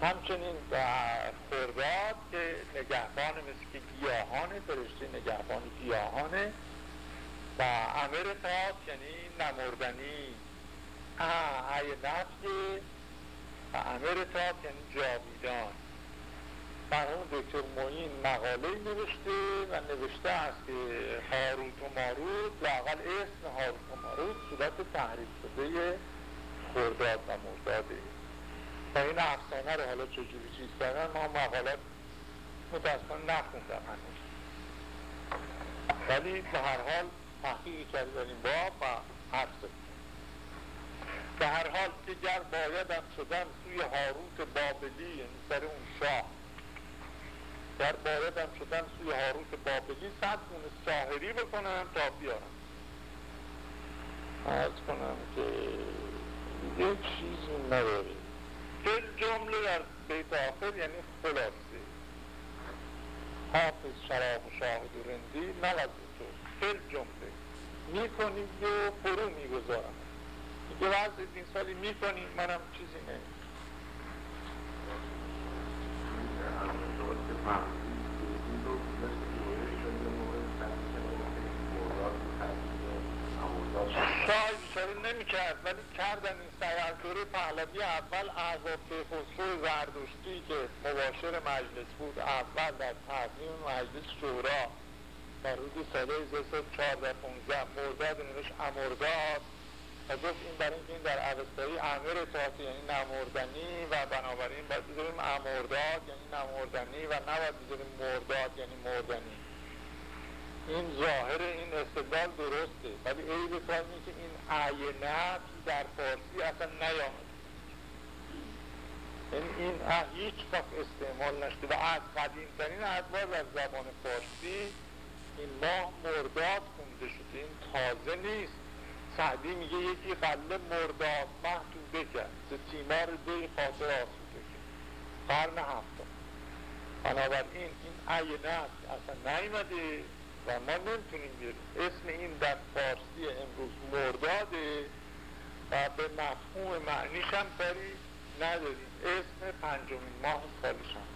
Speaker 1: همچنین در خورداد که نگهبان مثل که گیاهانه فرشته نگهبان گیاهانه و امر تاعت یعنی نمردنی. ای نفی و امر تاعت یعنی جاویدان. مرحوم دکتر معین مقاله نوشته و نوشته است که هاروت و ماروت لاقل اسم هاروت و ماروت صورت تحریف شده خورداد و مرداده. و این افسانه رو حالا چجوری چیز کردن؟ ما مقالات متاسفانه نخوندم هنوز. ولی به هر حال تحقیقی کرد در این باب و حرف به هر حال که گر بایدم شدن سوی هاروت بابلی یعنی سر اون شاه. در بایدم شدن سوی هاروت بابلی صد گونه ساهری بکنم تا بیارم. از کنم که یک چیزی نداره دل جمله در بیت آخر یعنی خلاصه. حافظ شراب و شاهد و رندی نوز تو. دل جمله. می‌کنی و فرو می‌گذارم. میگه وضع این سالی می‌کنی منم چیزی نمید شاید بیچاره نمی کرد ولی کردن این سیرزوره پهلوی اول اعضاب خسرو زردشتی که مباشر مجلس بود اول در تقدیم مجلس شورا در روز ساله 14 15 مرداد نوش امرداد و گفت این برای این در عوستایی امر اطاعت یعنی نمردنی و بنابراین باید بذاریم امرداد یعنی نمردنی و نباید بذاریم مرداد یعنی مردنی. این ظاهر این استدلال درسته ولی عیب کار که این عینت در فارسی اصلا نیامد این این هیچ وقت استعمال نشده و از قدیمترین ادوار در زبان فارسی این ماه مرداد خونده شده. این تازه نیست. سعدی میگه یکی قله مرداد محتوبه کرد. ز تیمار دوی خاطر آسوده کرد. قرن هفتم. بنابراین این عینت اصلا نیمده و ما نمی‌تونیم بیاریم. اسم این در فارسی امروز مرداده و به مفهوم معنیش هم کاری نداریم. اسم پنجمین ماه سالش هم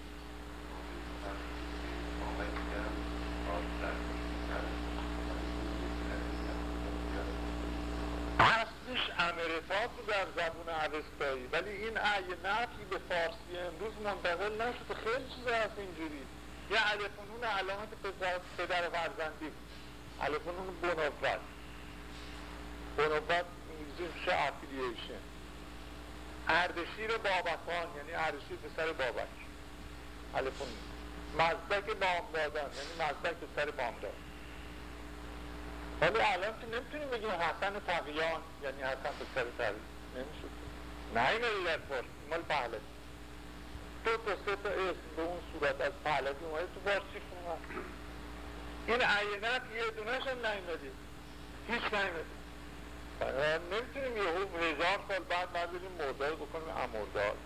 Speaker 1: اصلش امرتات بود در زبون عوستایی ولی این ای نفی به فارسی امروز منتقل نشده. خیلی چیز هست اینجوری. یه الفنون علامت پدر فرزندی. الفنون بنوت بنوت انگلیسی میشه افیلیشن اردشیر بابکان یعنی اردشیر پسر بابک. الفنون مزدک بامدادان یعنی مزدک پسر بامداد. ولی الان که نمی‌تونیم بگیم حسن تقیان یعنی حسن پسر تقیان نمیشه. نه این در مال پهلوی. دو تا سه تا اسم به اون صورت از پهلوی اومده تو فارسی اومد این عینت یه دونش هم نیمدی هیچ نیمدی نمی‌تونیم یه هزار سال بعد بریم مرداد بکنیم امرداد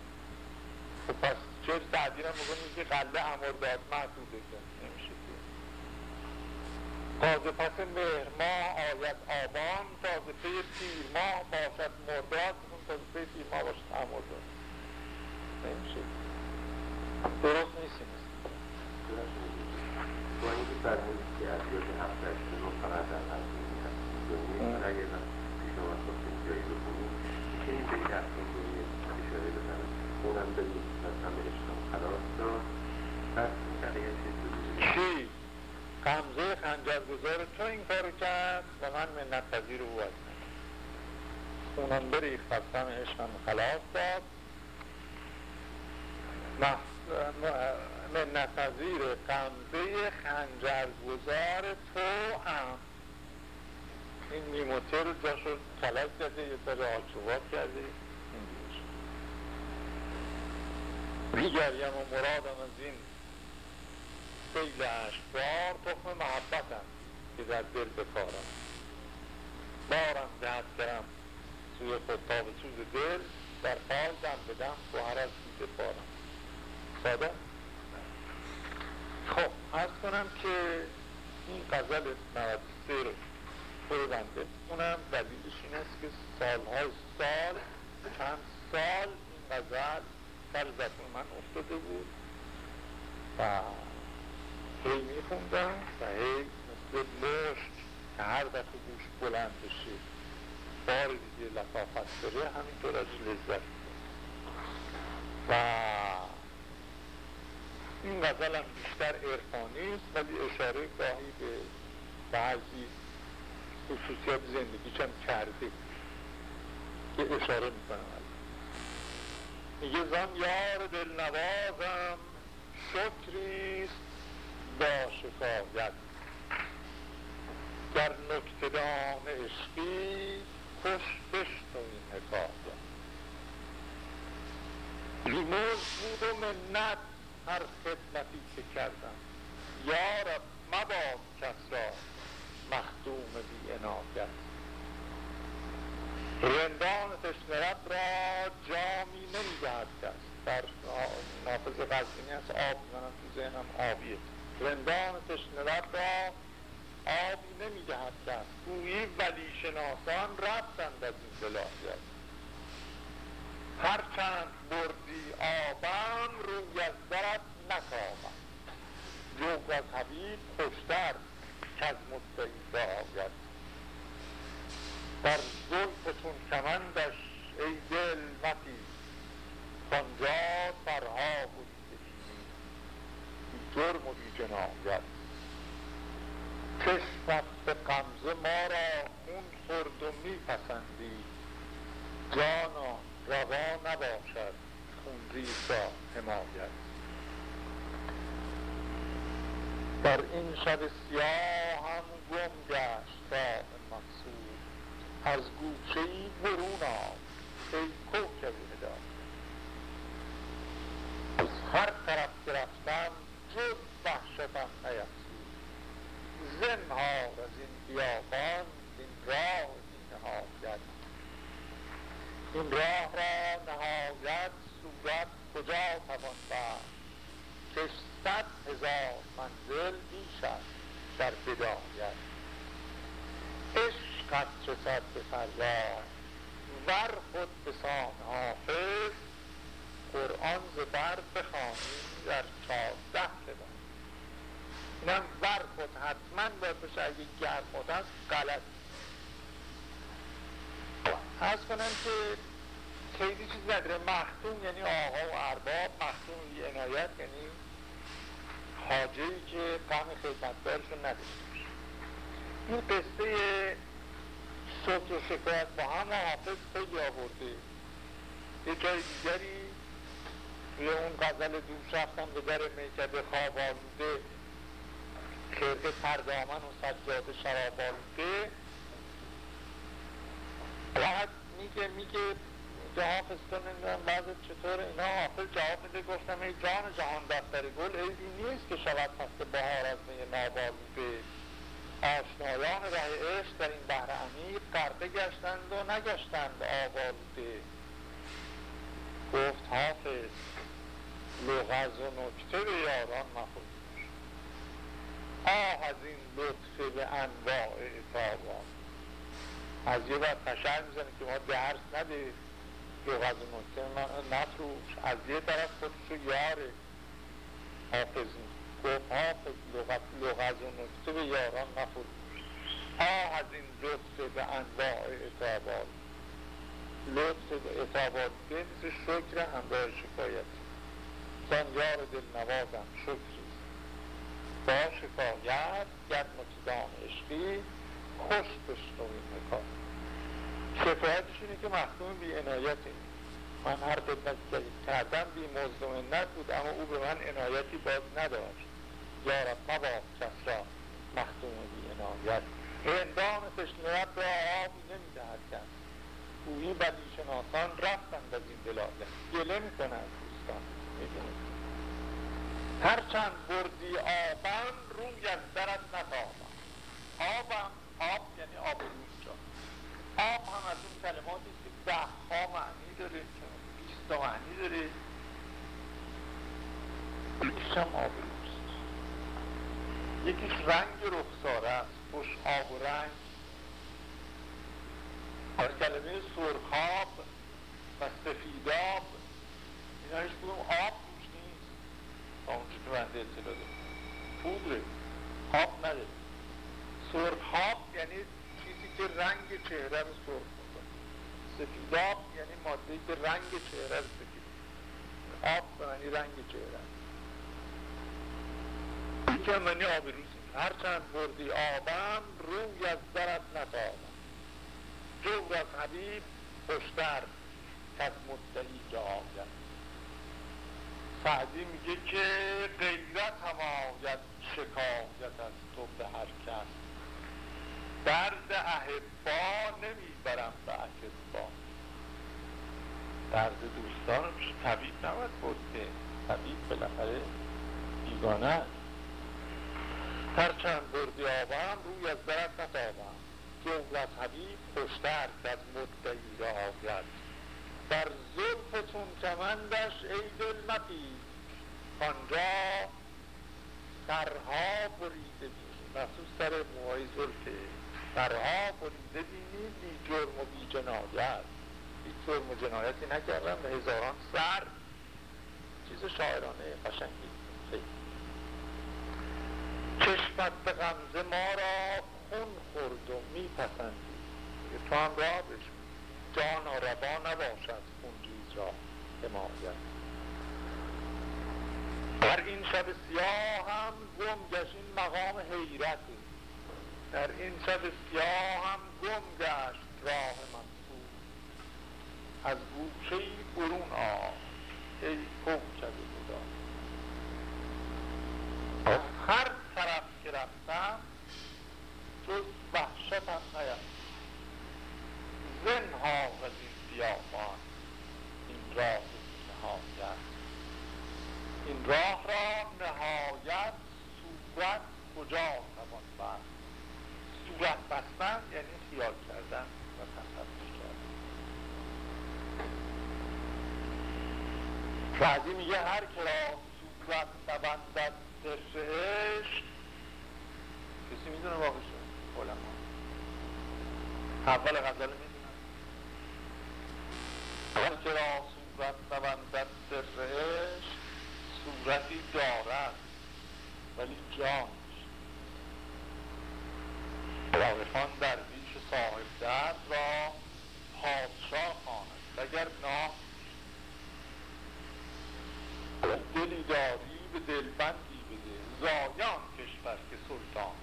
Speaker 1: خب پس چه سعدی هم بکنیم؟ که قلعه امرداد محدوده نمیشه تازه پس مهر ماه آید آبان تازه پی تیر ماه باشد مرداد تازه پی تیر ماه باشد امرداد نمیشه درست نیست
Speaker 3: با اینکه فرمودید که از یاد هفتش رو فقط در هفتونی هست دنیا اگر پیش آمد گفتیم جایی بکنیم می‌تونیم به این هفتون دنیا اشاره بزنم اونم بریم مثلا به عشقم خلاص داد بعد بقیه چیز
Speaker 1: چی؟ غمزه خنجرگزار تو این کارو کرد و من منت پذیر او هستم. اونم بریخت از غم عشقم خلاص داد منت پذیر غمزه خنجرگزار تو هم. این میموته رو جاشو کلک کرده یه سر آچوبات کرده. بیگریم و مرادم از این سیل اشکبار تخم محبتم که در دل بکارم. بارم دهد کرم سوی خود به سوز دل در حال دم بدم گوهر از دیده بارم ساده خب ارز کنم که این غزل 93 رو خود بنده اونم دلیلش این است که سالهای سال چند سال این غزل در زبون من افتاده بود و هی میخوندم و هی مثل مشت که هر دفعه گوش بلند بشه بار دیگه لطافت داره همینطور از لذت و این غزل هم بیشتر ارفانی است ولی اشاره گاهی به بعضی خصوصیات زندگی چند کرده. که اشاره می‌کنم میگه زن یار دل نوازم شکریست با شکایت. در نکتدان عشقی خوش بشنو این حکایت ریموز بود و منت هر خدمتی که کردم. یارب مباد کس را مخدوم بی اناگت رندان تشنرب را جامی نمی‌دهد کس. در نافذ قزینی هست آب منم تو ذهنم آبیه. رندان تشنرب را آبی نمی‌دهد کس. گویی ولی شناسان رفتند از این بلاحیت هرچند بردی آبم روی از درت نکامم جوق از حبیب خوشتر که از مدعی آید. در زلفتون کمندش ای دل مپی کانجا سرها بودی بشینی بی جرم و بی جنایت. چشمت به قمزه ما را خون خورد و میپسندی. جانا روا نباشد خونریزا حمایت. در این شب سیاه هم گم گشت راه مقصود از گوشه ای برون آم ای کوکب هدایت از هر طرف که رفتم جز وحشتم نیفزود. زنهار از این بیابان این راه بی نهایت این راه را نهایت صورت کجا توان بست که صد هزار منزل بیش است در بدایت. عشقت رسد به فریاد؟ ور خود به سان حافظ. قرآن ز بر بخوانی در چهارده کتاب اینم ور خود حتما باید بشه اگه گرم هست غلط از کنم که خیلی چیز نداره. مختوم یعنی آقا و ارباب مختوم عنایت یعنی حاجه ای که غم خدمتگارشون نداشته این قصه صوت و شکایت با هم حافظ خیلی آورده. یه جای دیگری توی اون غزل دوش رفتم به در میکده خواب آلوده خرقه پردامن و سجاده شراب آلوده بعد میگه میگه اینجا حافظ تو نمی‌دونم بعض چطور اینا؟ حافظ جواب میده گفتم ای جان جهان دفتر گل عیبی نیست که شود فصل بهار از می نابالوده آشنایان ره عشق در این بحر عمیق غرقه گشتند و نگشتند آبالوده گفت حافظ لغز و نکته به یاران مخود آه از این لطف به انواع اتابان از یه بر قشنگ می‌زنه که ما درس نده لغز و نکته نفروش. از یه طرف خودشو یاره حافظ گفت حافظ لغت لغز و نکته به یاران نفروش. آه از این لطف به انواع اتابان لطف به اتابات به مثل شکر همراه شکایت. زن یار دل نوازم. شکری. با شکایت گر متدان عشقی. خوش بشنویم نکار شکایتش اینه که مخدوم بی عنایتی من هر خدمت کردم بی مزد و منت بود اما او به من عنایتی باز نداشت. یارب مباد کس را مخدوم بی عنایت. رندان تشنهت را آبی نمی‌دهد کس گویی بدی شناسان رفتند از این بلاده گله می‌کنند دوستان می‌دونید. هرچند بردی آبم روی از درت نتابم آبم آب یعنی آب روزجا آب هم از اون کلماتی که ده ها معنی داره بیست تا معنی داره. یکیش هم آب روست یکیش رنگ رخساره است خوش آب و رنگ. از کلمه سرخاب و سفیداب اینا هیچ کدوم آب توش نیست. تا اونچه که بنده اطلاع داره پودره. آب نداره. سرخاب یعنی چیزی که رنگ چهره رو سرخ می‌کنه. سفیداب یعنی ماده که رنگ چهره رو سفید آب به معنی رنگ چهره. یکی هم معنی آب روزی هرچند بردی آبم روی از درت نتابم. جور از حبیب خوشتر که از مدعی جا سعدی میگه که غیرت هم آید شکایت از تو به هر کس. درد احبا نمی‌برم به احبا درد دوستان رو پیش طبیب نباید برده طبیب بالاخره بیگانه. هرچند بردی آبم روی از درد نتابم. جور از حبیب خوشتر از مدعی را آید. در زلفتون کمندش ای دل مپید آنجا سرها بریده بینی مخصوص سر موهای زلفه. سرها بریده بینی بی جرم و بی جنایت بی جرم و جنایتی نکردم به هزاران سر. چیز شاعرانه قشنگی. چشمت به غمزه ما را خون خورد و میپسندی. تو هم را بشم جان و روا نباشد خونریز را حمایت. در این شب سیاه هم گم گشت این مقام حیرتی در این شب سیاه هم گم گشت راه منصور از گوشه برون آه ای کوکب خدا. از هر طرف که رفتم جز وحشتم نیست. زنها از این بیابان این راه نهایت این راه را نهایت صورت کجا توان بست؟ بستن یعنی خیال کردن و تصور کردن بعدی میگه هر که را صورت نبندد در عشق کسی می‌دونه واقعش علما. اول غزل می‌دونن. هر که را صورت نبندد در عشق صورتی دارد ولی جانش راقفان درویش صاحب درد را پادشاه خواند. اگر نام دلی داری به دلبندی بده. زایان کشور که سلطان.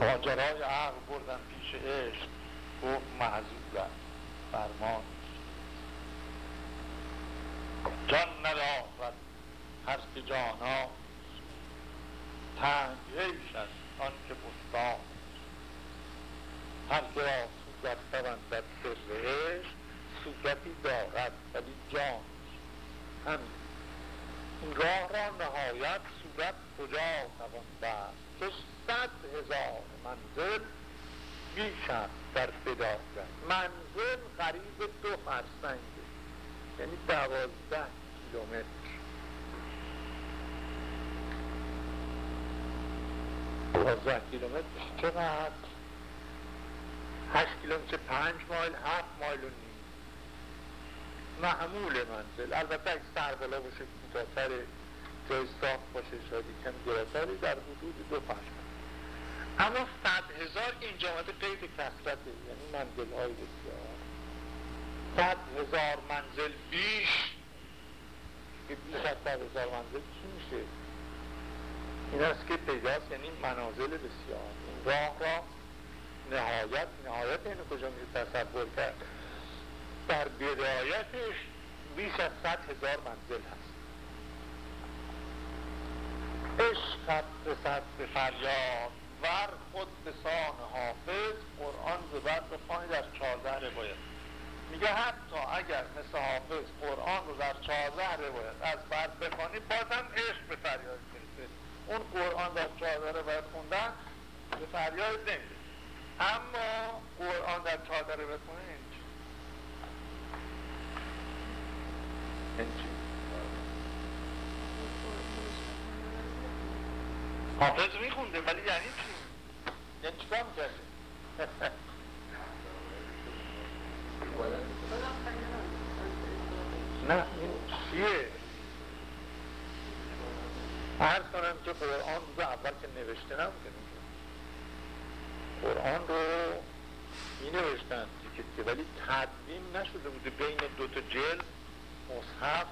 Speaker 1: ماجرای عقل بردن پیش عشق گفت معذور فرمان. جان ندارد هر که جانا. تنگ عیش است. آن که بستان. هر که را صورت ببندد سر عشق صورتی دارد ولی جان. همین. این راه را نهایت صورت کجا توان بست که صد هزار منزل بیش است در بدایت منزل قریب دو فرسنگه یعنی دوازده کیلومتر. دوازده کیلومتر. چقدر؟ هشت کیلومتر پنج مایل هفت مایل و نیم. معمول منزل. البته اگه سربالا باشه کوتاهتر جای ساخت باشه شادی کم گراتری در حدود دو پنج اما صد هزار اینجا آمده قید کسرته یعنی منزل های بسیار. صد هزار منزل بیش. که بیش از صد هزار منزل چی میشه؟ این است که پیداست یعنی منازل بسیار. این راه را نهایت نهایت اینو کجا میشه تصور کرد. در بدایتش بیش از صد هزار منزل هست. عشقت رسد به فریاد. ور خود به سان حافظ قرآن زبر بخواهید در چهارده روایت. میگه حتی اگر مثل حافظ قرآن رو در چهارده روایت از بر بخوانی بازم عشق به فریاد. اون قرآن در چهارده روایت خوندن به فریاد نمی‌رسه اما قرآن در چهارده روایت خونه این چی این چی حافظ میخونده ولی یعنی چی؟ یعنی چی کار می‌کرده؟ *laughs* نه این چیه؟ عرض کنم که قرآن روز اول که نوشته نبوده قرآن رو می نوشتن که ولی تدوین نشده بوده. بین دو تا جلد مصحف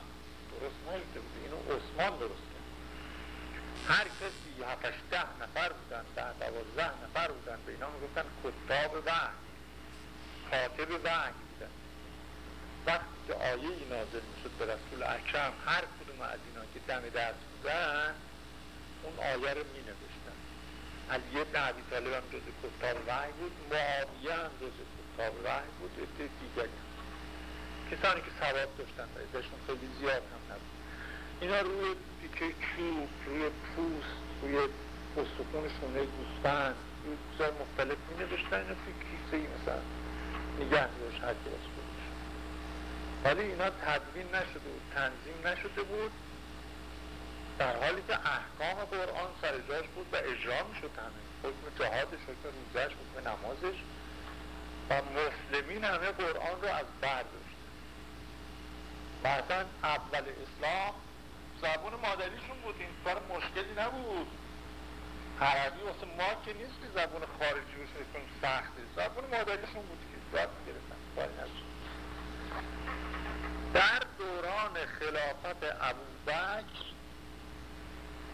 Speaker 1: درست نشده بوده. اینو عثمان درست هر کسی هفتش ده نفر بودن ده دوازده نفر بودن به اینا می‌گفتن کتاب وحی کاتب وحی بودن. وقتی که آیه نازل می‌شد به رسول اکرم هر کدوم از اینا که دم دست بودن اون آیه رو می نوشتن علی ابن عبی طالب هم جز کتاب وحی بود معاویه هم جز کتاب وحی بود عده دیگری. کسانی که سواد داشتن ازشون خیلی زیاد هم نبود. اینا روی پیکه چوب روی پوست روی استخون شونه گوسفند روی چیزهای مختلف می نوشتن اینا توی کیسه ای مثلا نگه داشت هر ولی اینا تدوین نشده بود تنظیم نشده بود. در حالی که احکام قرآن سر جاش بود و اجرا می شد همه. حکم جهادش حکم روزش حکم نمازش. و مسلمین همه قرآن رو از برداشت و اصلا اول اسلام زبون مادریشون بود. این کار مشکلی نبود. عربی واسه ما که نیست که زبون خارجی رو کنیم سخته زبون مادریشون بود که یاد گرفتن. در دوران خلافت ابوبکر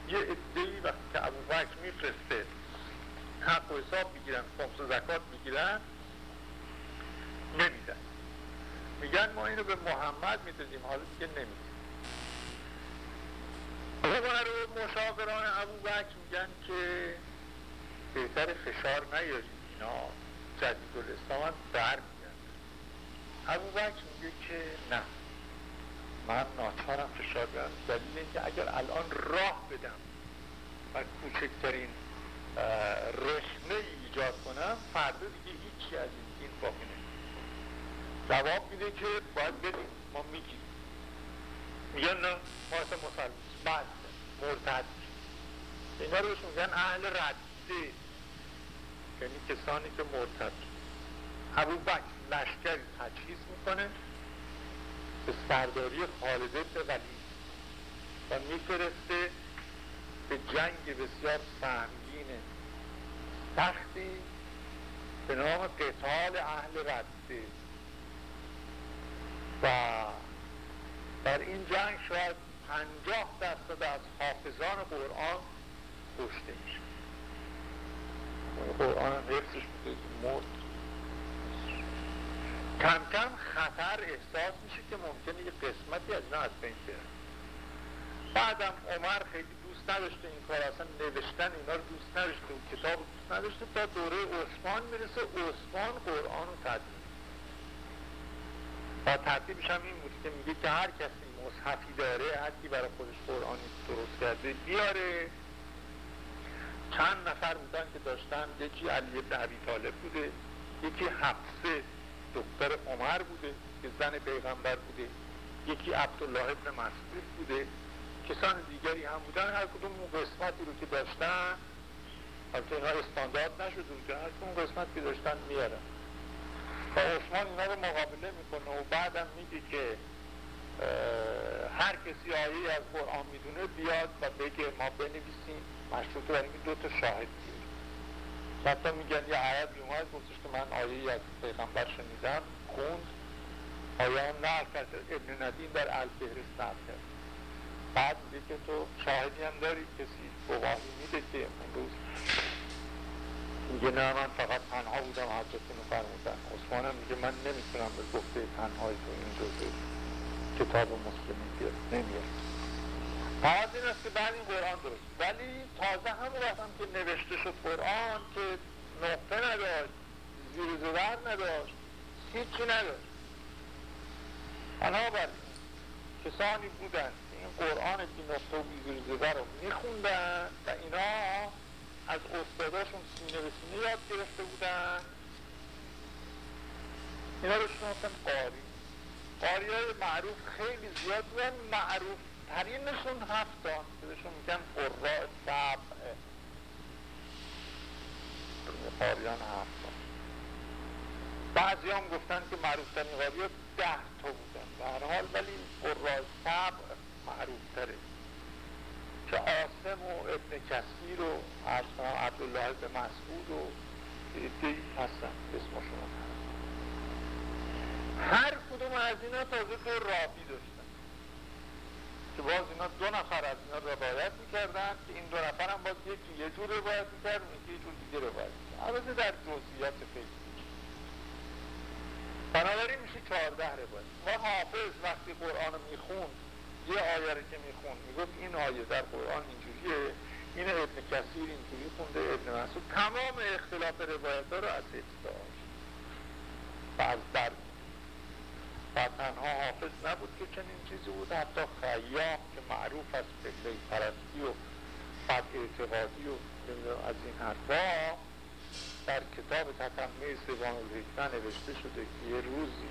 Speaker 1: یه ادهی وقتی که ابوبکر میفرسته حق و حساب می‌گیرن خمس و زکات می‌گیرن نمیدن. میگن ما اینو به محمد می‌دادیم حالا دیگه نمیدیم عمر و مشاوران ابو بک میگن که بهتر فشار نیاریم. اینا جدید الاسلام هم میگن ابو بک میگه که نه. من ناچارم فشار بیارم. دلیل اینکه اگر الان راه بدم و کوچکترین رخنه ایجاد کنم فردا دیگه هیچی از این باقی جواب میده که باید بدیم ما میگیم. میگن نه ما اصلا مسلمان بعد مرتد. اینا رو میگن اهل رده یعنی کسانی که مرتد. ابو بکر لشکری تجهیز می‌کنه. به سرداری خالد ابن ولید و میفرسته به جنگ بسیار سهمگین سختی به نام قتال اهل رده و در این جنگ شاید پنجاه درصد از حافظان قرآن کشته میشه قرآن حفظش بوده مرد کم کم خطر احساس میشه که ممکنه یه قسمتی از اینا از بین بره. بعدم عمر خیلی دوست نداشته این کار اصلا نوشتن اینا رو دوست نداشته و کتاب دوست نداشته تا دوره عثمان می‌رسه عثمان قرآن رو تدبیر و ترتیبش هم این بود که میگه که هر کسی مصحفی داره کی برای خودش قرآنی درست کرده بیاره. چند نفر بودن که داشتن یکی علی ابن طالب بوده یکی حفصه دختر عمر بوده که زن پیغمبر بوده. یکی عبدالله ابن مسعود بوده. کسان دیگری هم بودن. هر کدوم اون قسمتی رو که داشتن البته اینها استاندارد نشده بود هر کدوم قسمت که داشتن میارن. و عثمان اینا رو مقابله می‌کنه و بعدم میگه که هر کسی آیه از قرآن می‌دونه بیاد و بگه ما بنویسیم. مشروط برای دو تا شاهد بیاریم حتی میگن یه عربی اومد گفتش که من آیه از پیغمبر شنیدم خوند. آیه هم نه کرد ابن ندیم در الفهرست نقل کرد. بعد میگه که تو شاهدی هم داری کسی گواهی میده که امروز میگه نه من فقط تنها بودم حضرت فرمودن. عثمان هم میگه من نمی‌تونم به گفته تنهای تو این جزء کتاب مسلمین بیاد. نمیاد. پس این است که بعد این قرآن درست. ولی تازه هم وقتم که نوشته شد قرآن که نقطه نداشت زیر زبر نداشت هیچی نداشت. بنابراین کسانی بودن این قرآن بی نقطه و بی زیر زبر رو میخوندن و اینا از استاداشون سینه به سینه یاد گرفته بودن اینا رو شناختن قاری. قاری های معروف خیلی زیاد بودن معروف ترینشون هفتان که بهشون میگن قراء سبع. قاریان هفتان بعضی هم گفتن که معروف ترین قاری ده تا بودن. در حال ولی قراء سبع معروف تره که آسم و ابن کسیر و عبدالله به مسعود و دیگه هستن. اسمشون هر کدوم از اینا تازه رابی داشتن که باز اینا دو نفر از اینا روایت می‌کردن که این دو نفر هم باز یکی یه جور روایت می‌کرد یکی یه جور دیگه روایت می‌کرد در جزئیات فکر. بنابراین میشه چهارده روایت. ما حافظ وقتی قرآن رو می‌خوند یه آیه رو که می‌خوند می‌گفت این آیه در قرآن اینجوریه این ابن کثیر اینجوری خونده ابن مسعود. تمام اختلاف روایت ها رو از حفظ و از در تنها حافظ نبود که چنین چیزی بود. حتی خیام که معروف است به پرستی و بد اعتقادی و از این حرفا در کتاب تتمه سوان الحکمه نوشته شده که یه روزی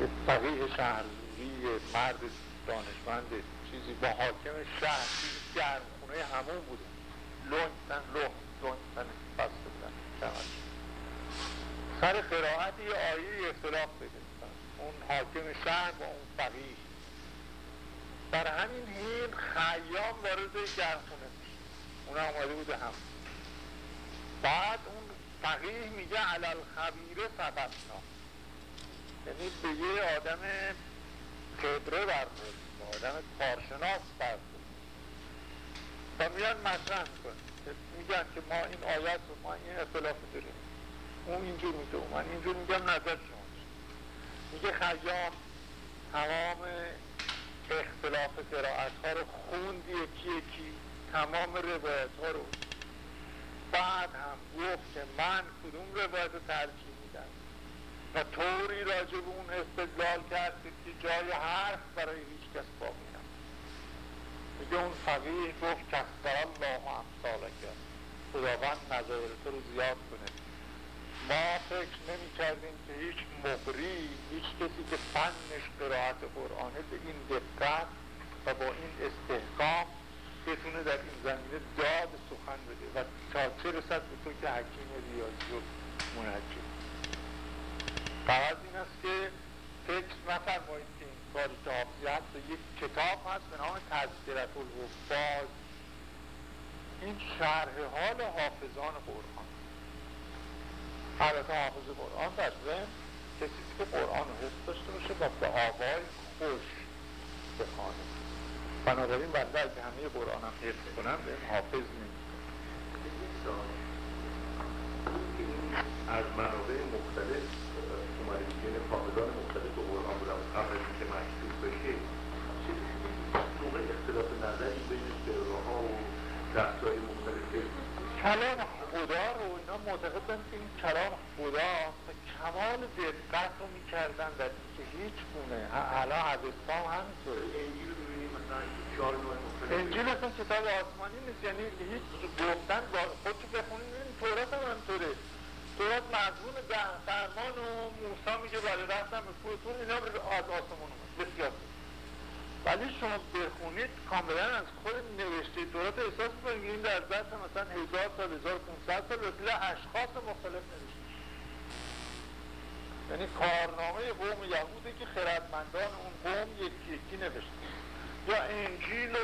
Speaker 1: یه فقیه شهرزوری مرد دانشمند چیزی با حاکم شهر چیزی گرم خونه همون بوده. لنگتن لنگ لنگتن بسته بودن. سر قرائت یه آیه اختلاف بگرفتن اون حاکم شهر با اون فقیه. در همین حین خیام وارد گرمخونه میشه. اون آمده بوده هم. بعد اون فقیه میگه علال خبیره سببنا. یعنی به یه آدم خبره برخورد. آدم کارشناس برخورد. و میان مطرح میکن میگن که ما این آیت رو ما این اختلاف داریم. اون اینجور میگه من اینجور میگم نظر شما. میگه خیام تمام اختلاف قرائت ها رو خوند یکی یکی تمام روایت ها رو. بعد هم گفت که من کدوم روایت رو ترجیح میدم؟ و طوری راجع به اون استدلال کرد که جای حرف برای هیچ کس باقی میگه اون فقیه گفت کسبر الله امثاله کرد خداوند نظایرت رو زیاد کنه. ما فکر نمی کردیم که هیچ مقری هیچ کسی که فنش قرائت قرآنه به این دقت و با این استحقاق بتونه در این زمینه داد سخن بده و تا چه رسد به تو که حکیم ریاضی و منجم فقط این است که فکر نفرمایید که این کاری که حافظی هست یک کتاب هست به نام تذکرت الحفاظ این شرح حال حافظان قرآن. البته حافظ قرآن در ذهن کسی که قرآن رو حفظ داشته باشه و به آوای خوش بنابراین بنده اگه همه قرآن هم حفظ کنم به حافظ نیم
Speaker 2: از منابع مختلف اومده یعنی فاقدان مختلف به قرآن بودم. قبل از اینکه مکتوب بشه چه موقع اختلاف نظری بین فرقه‌ها و دستای مختلف؟
Speaker 1: کلام خدا رو اینا معتقدن که کلام خدا به کمال دقت رو می‌کردن در اینکه هیچ گونه. الان از اسلام همینطوره
Speaker 2: انجیل
Speaker 1: اصلا کتاب آسمانی نیست یعنی هیچ گفتن با خودتو بخونید ببینید تورات هم همینطوره. تورات مضمون ده فرمان و موسی میگه برای رفتن به کوهتون اینا از آسمون اومد بسیار. ولی شما بخونید کاملا از خود نوشته. تورات احساس می‌کنید این در ظرف مثلا هزار سال هزار سال به اشخاص مختلف نوشته. یعنی کارنامه قوم یهوده که خردمندان اون قوم یکی یکی نوشته. یا انجیل و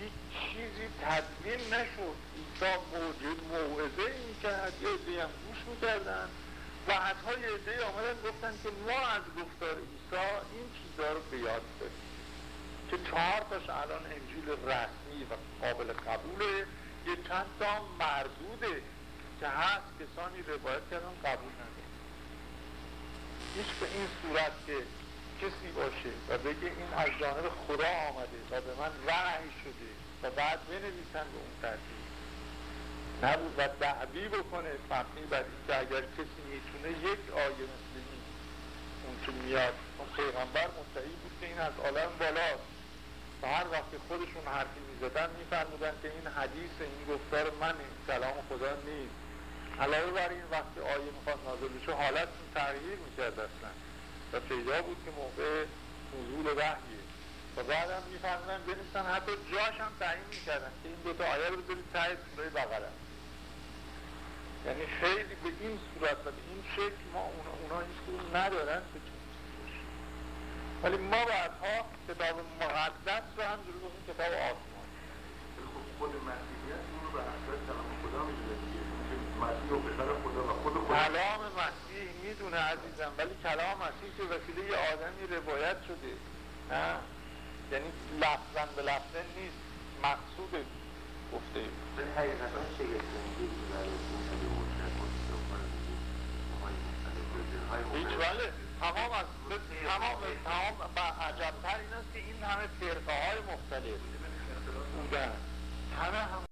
Speaker 1: هیچ چیزی تدوین نشد. عیسی موجود موعظه ای می‌کرد یه عده هم گوش می‌کردن. و حتی یه عده آمدن گفتن که ما از گفتار عیسی این چیزها رو به یاد داریم. که چهار تاش الان انجیل رسمی و قابل قبوله. یه چند تا مردوده که هست کسانی روایت کردن قبول ندارن. هیچ به این صورت که کسی باشه و بگه این از جانب خدا آمده و به من وحی شده و بعد بنویسن به اون ترتیب. نبود و دعوی بکنه مبنی بر اینکه اگر کسی می‌تونه یک آیه مثل این اون که میاد اون پیغمبر مدعی بود که این از عالم بالاست. و هر وقت خودشون حرفی می‌زدن میفرمودن که این حدیث این گفتار من کلام خدا نیست. علاوه بر این وقتی آیه می‌خواد نازل بشه حالت تغییر می‌کرد اصلا. و پیدا بود که موقع نزول وحیه. و بعد هم میفرمودن بنویسن حتی جاش هم تعیین می‌کردن که این دوتا آیه رو بذارید ته سوره بقره. یعنی خیلی به این صورت و به این شکل ما اونا, اونا هیچ ندارن که ولی ما بعدها کتاب مقدس رو هم جلو گفتیم کتاب آسمان.
Speaker 2: خب خود مسیحیت اون رو به حسرت کلام خدا می‌دونه مسیح و پسر خدا و خود خدا.
Speaker 1: کلام مسیح می‌دونه عزیزم ولی کلام مسیح که وسیله یه آدمی روایت شده. نه؟ یعنی لفظا به لفظه نیست مقصود گفته.
Speaker 3: حقیقتا شگفت‌انگیز برای
Speaker 1: هیچ. بله. تمام از تمام تمام و عجبتر این است که این همه فرقه های مختلف بودن. همه هم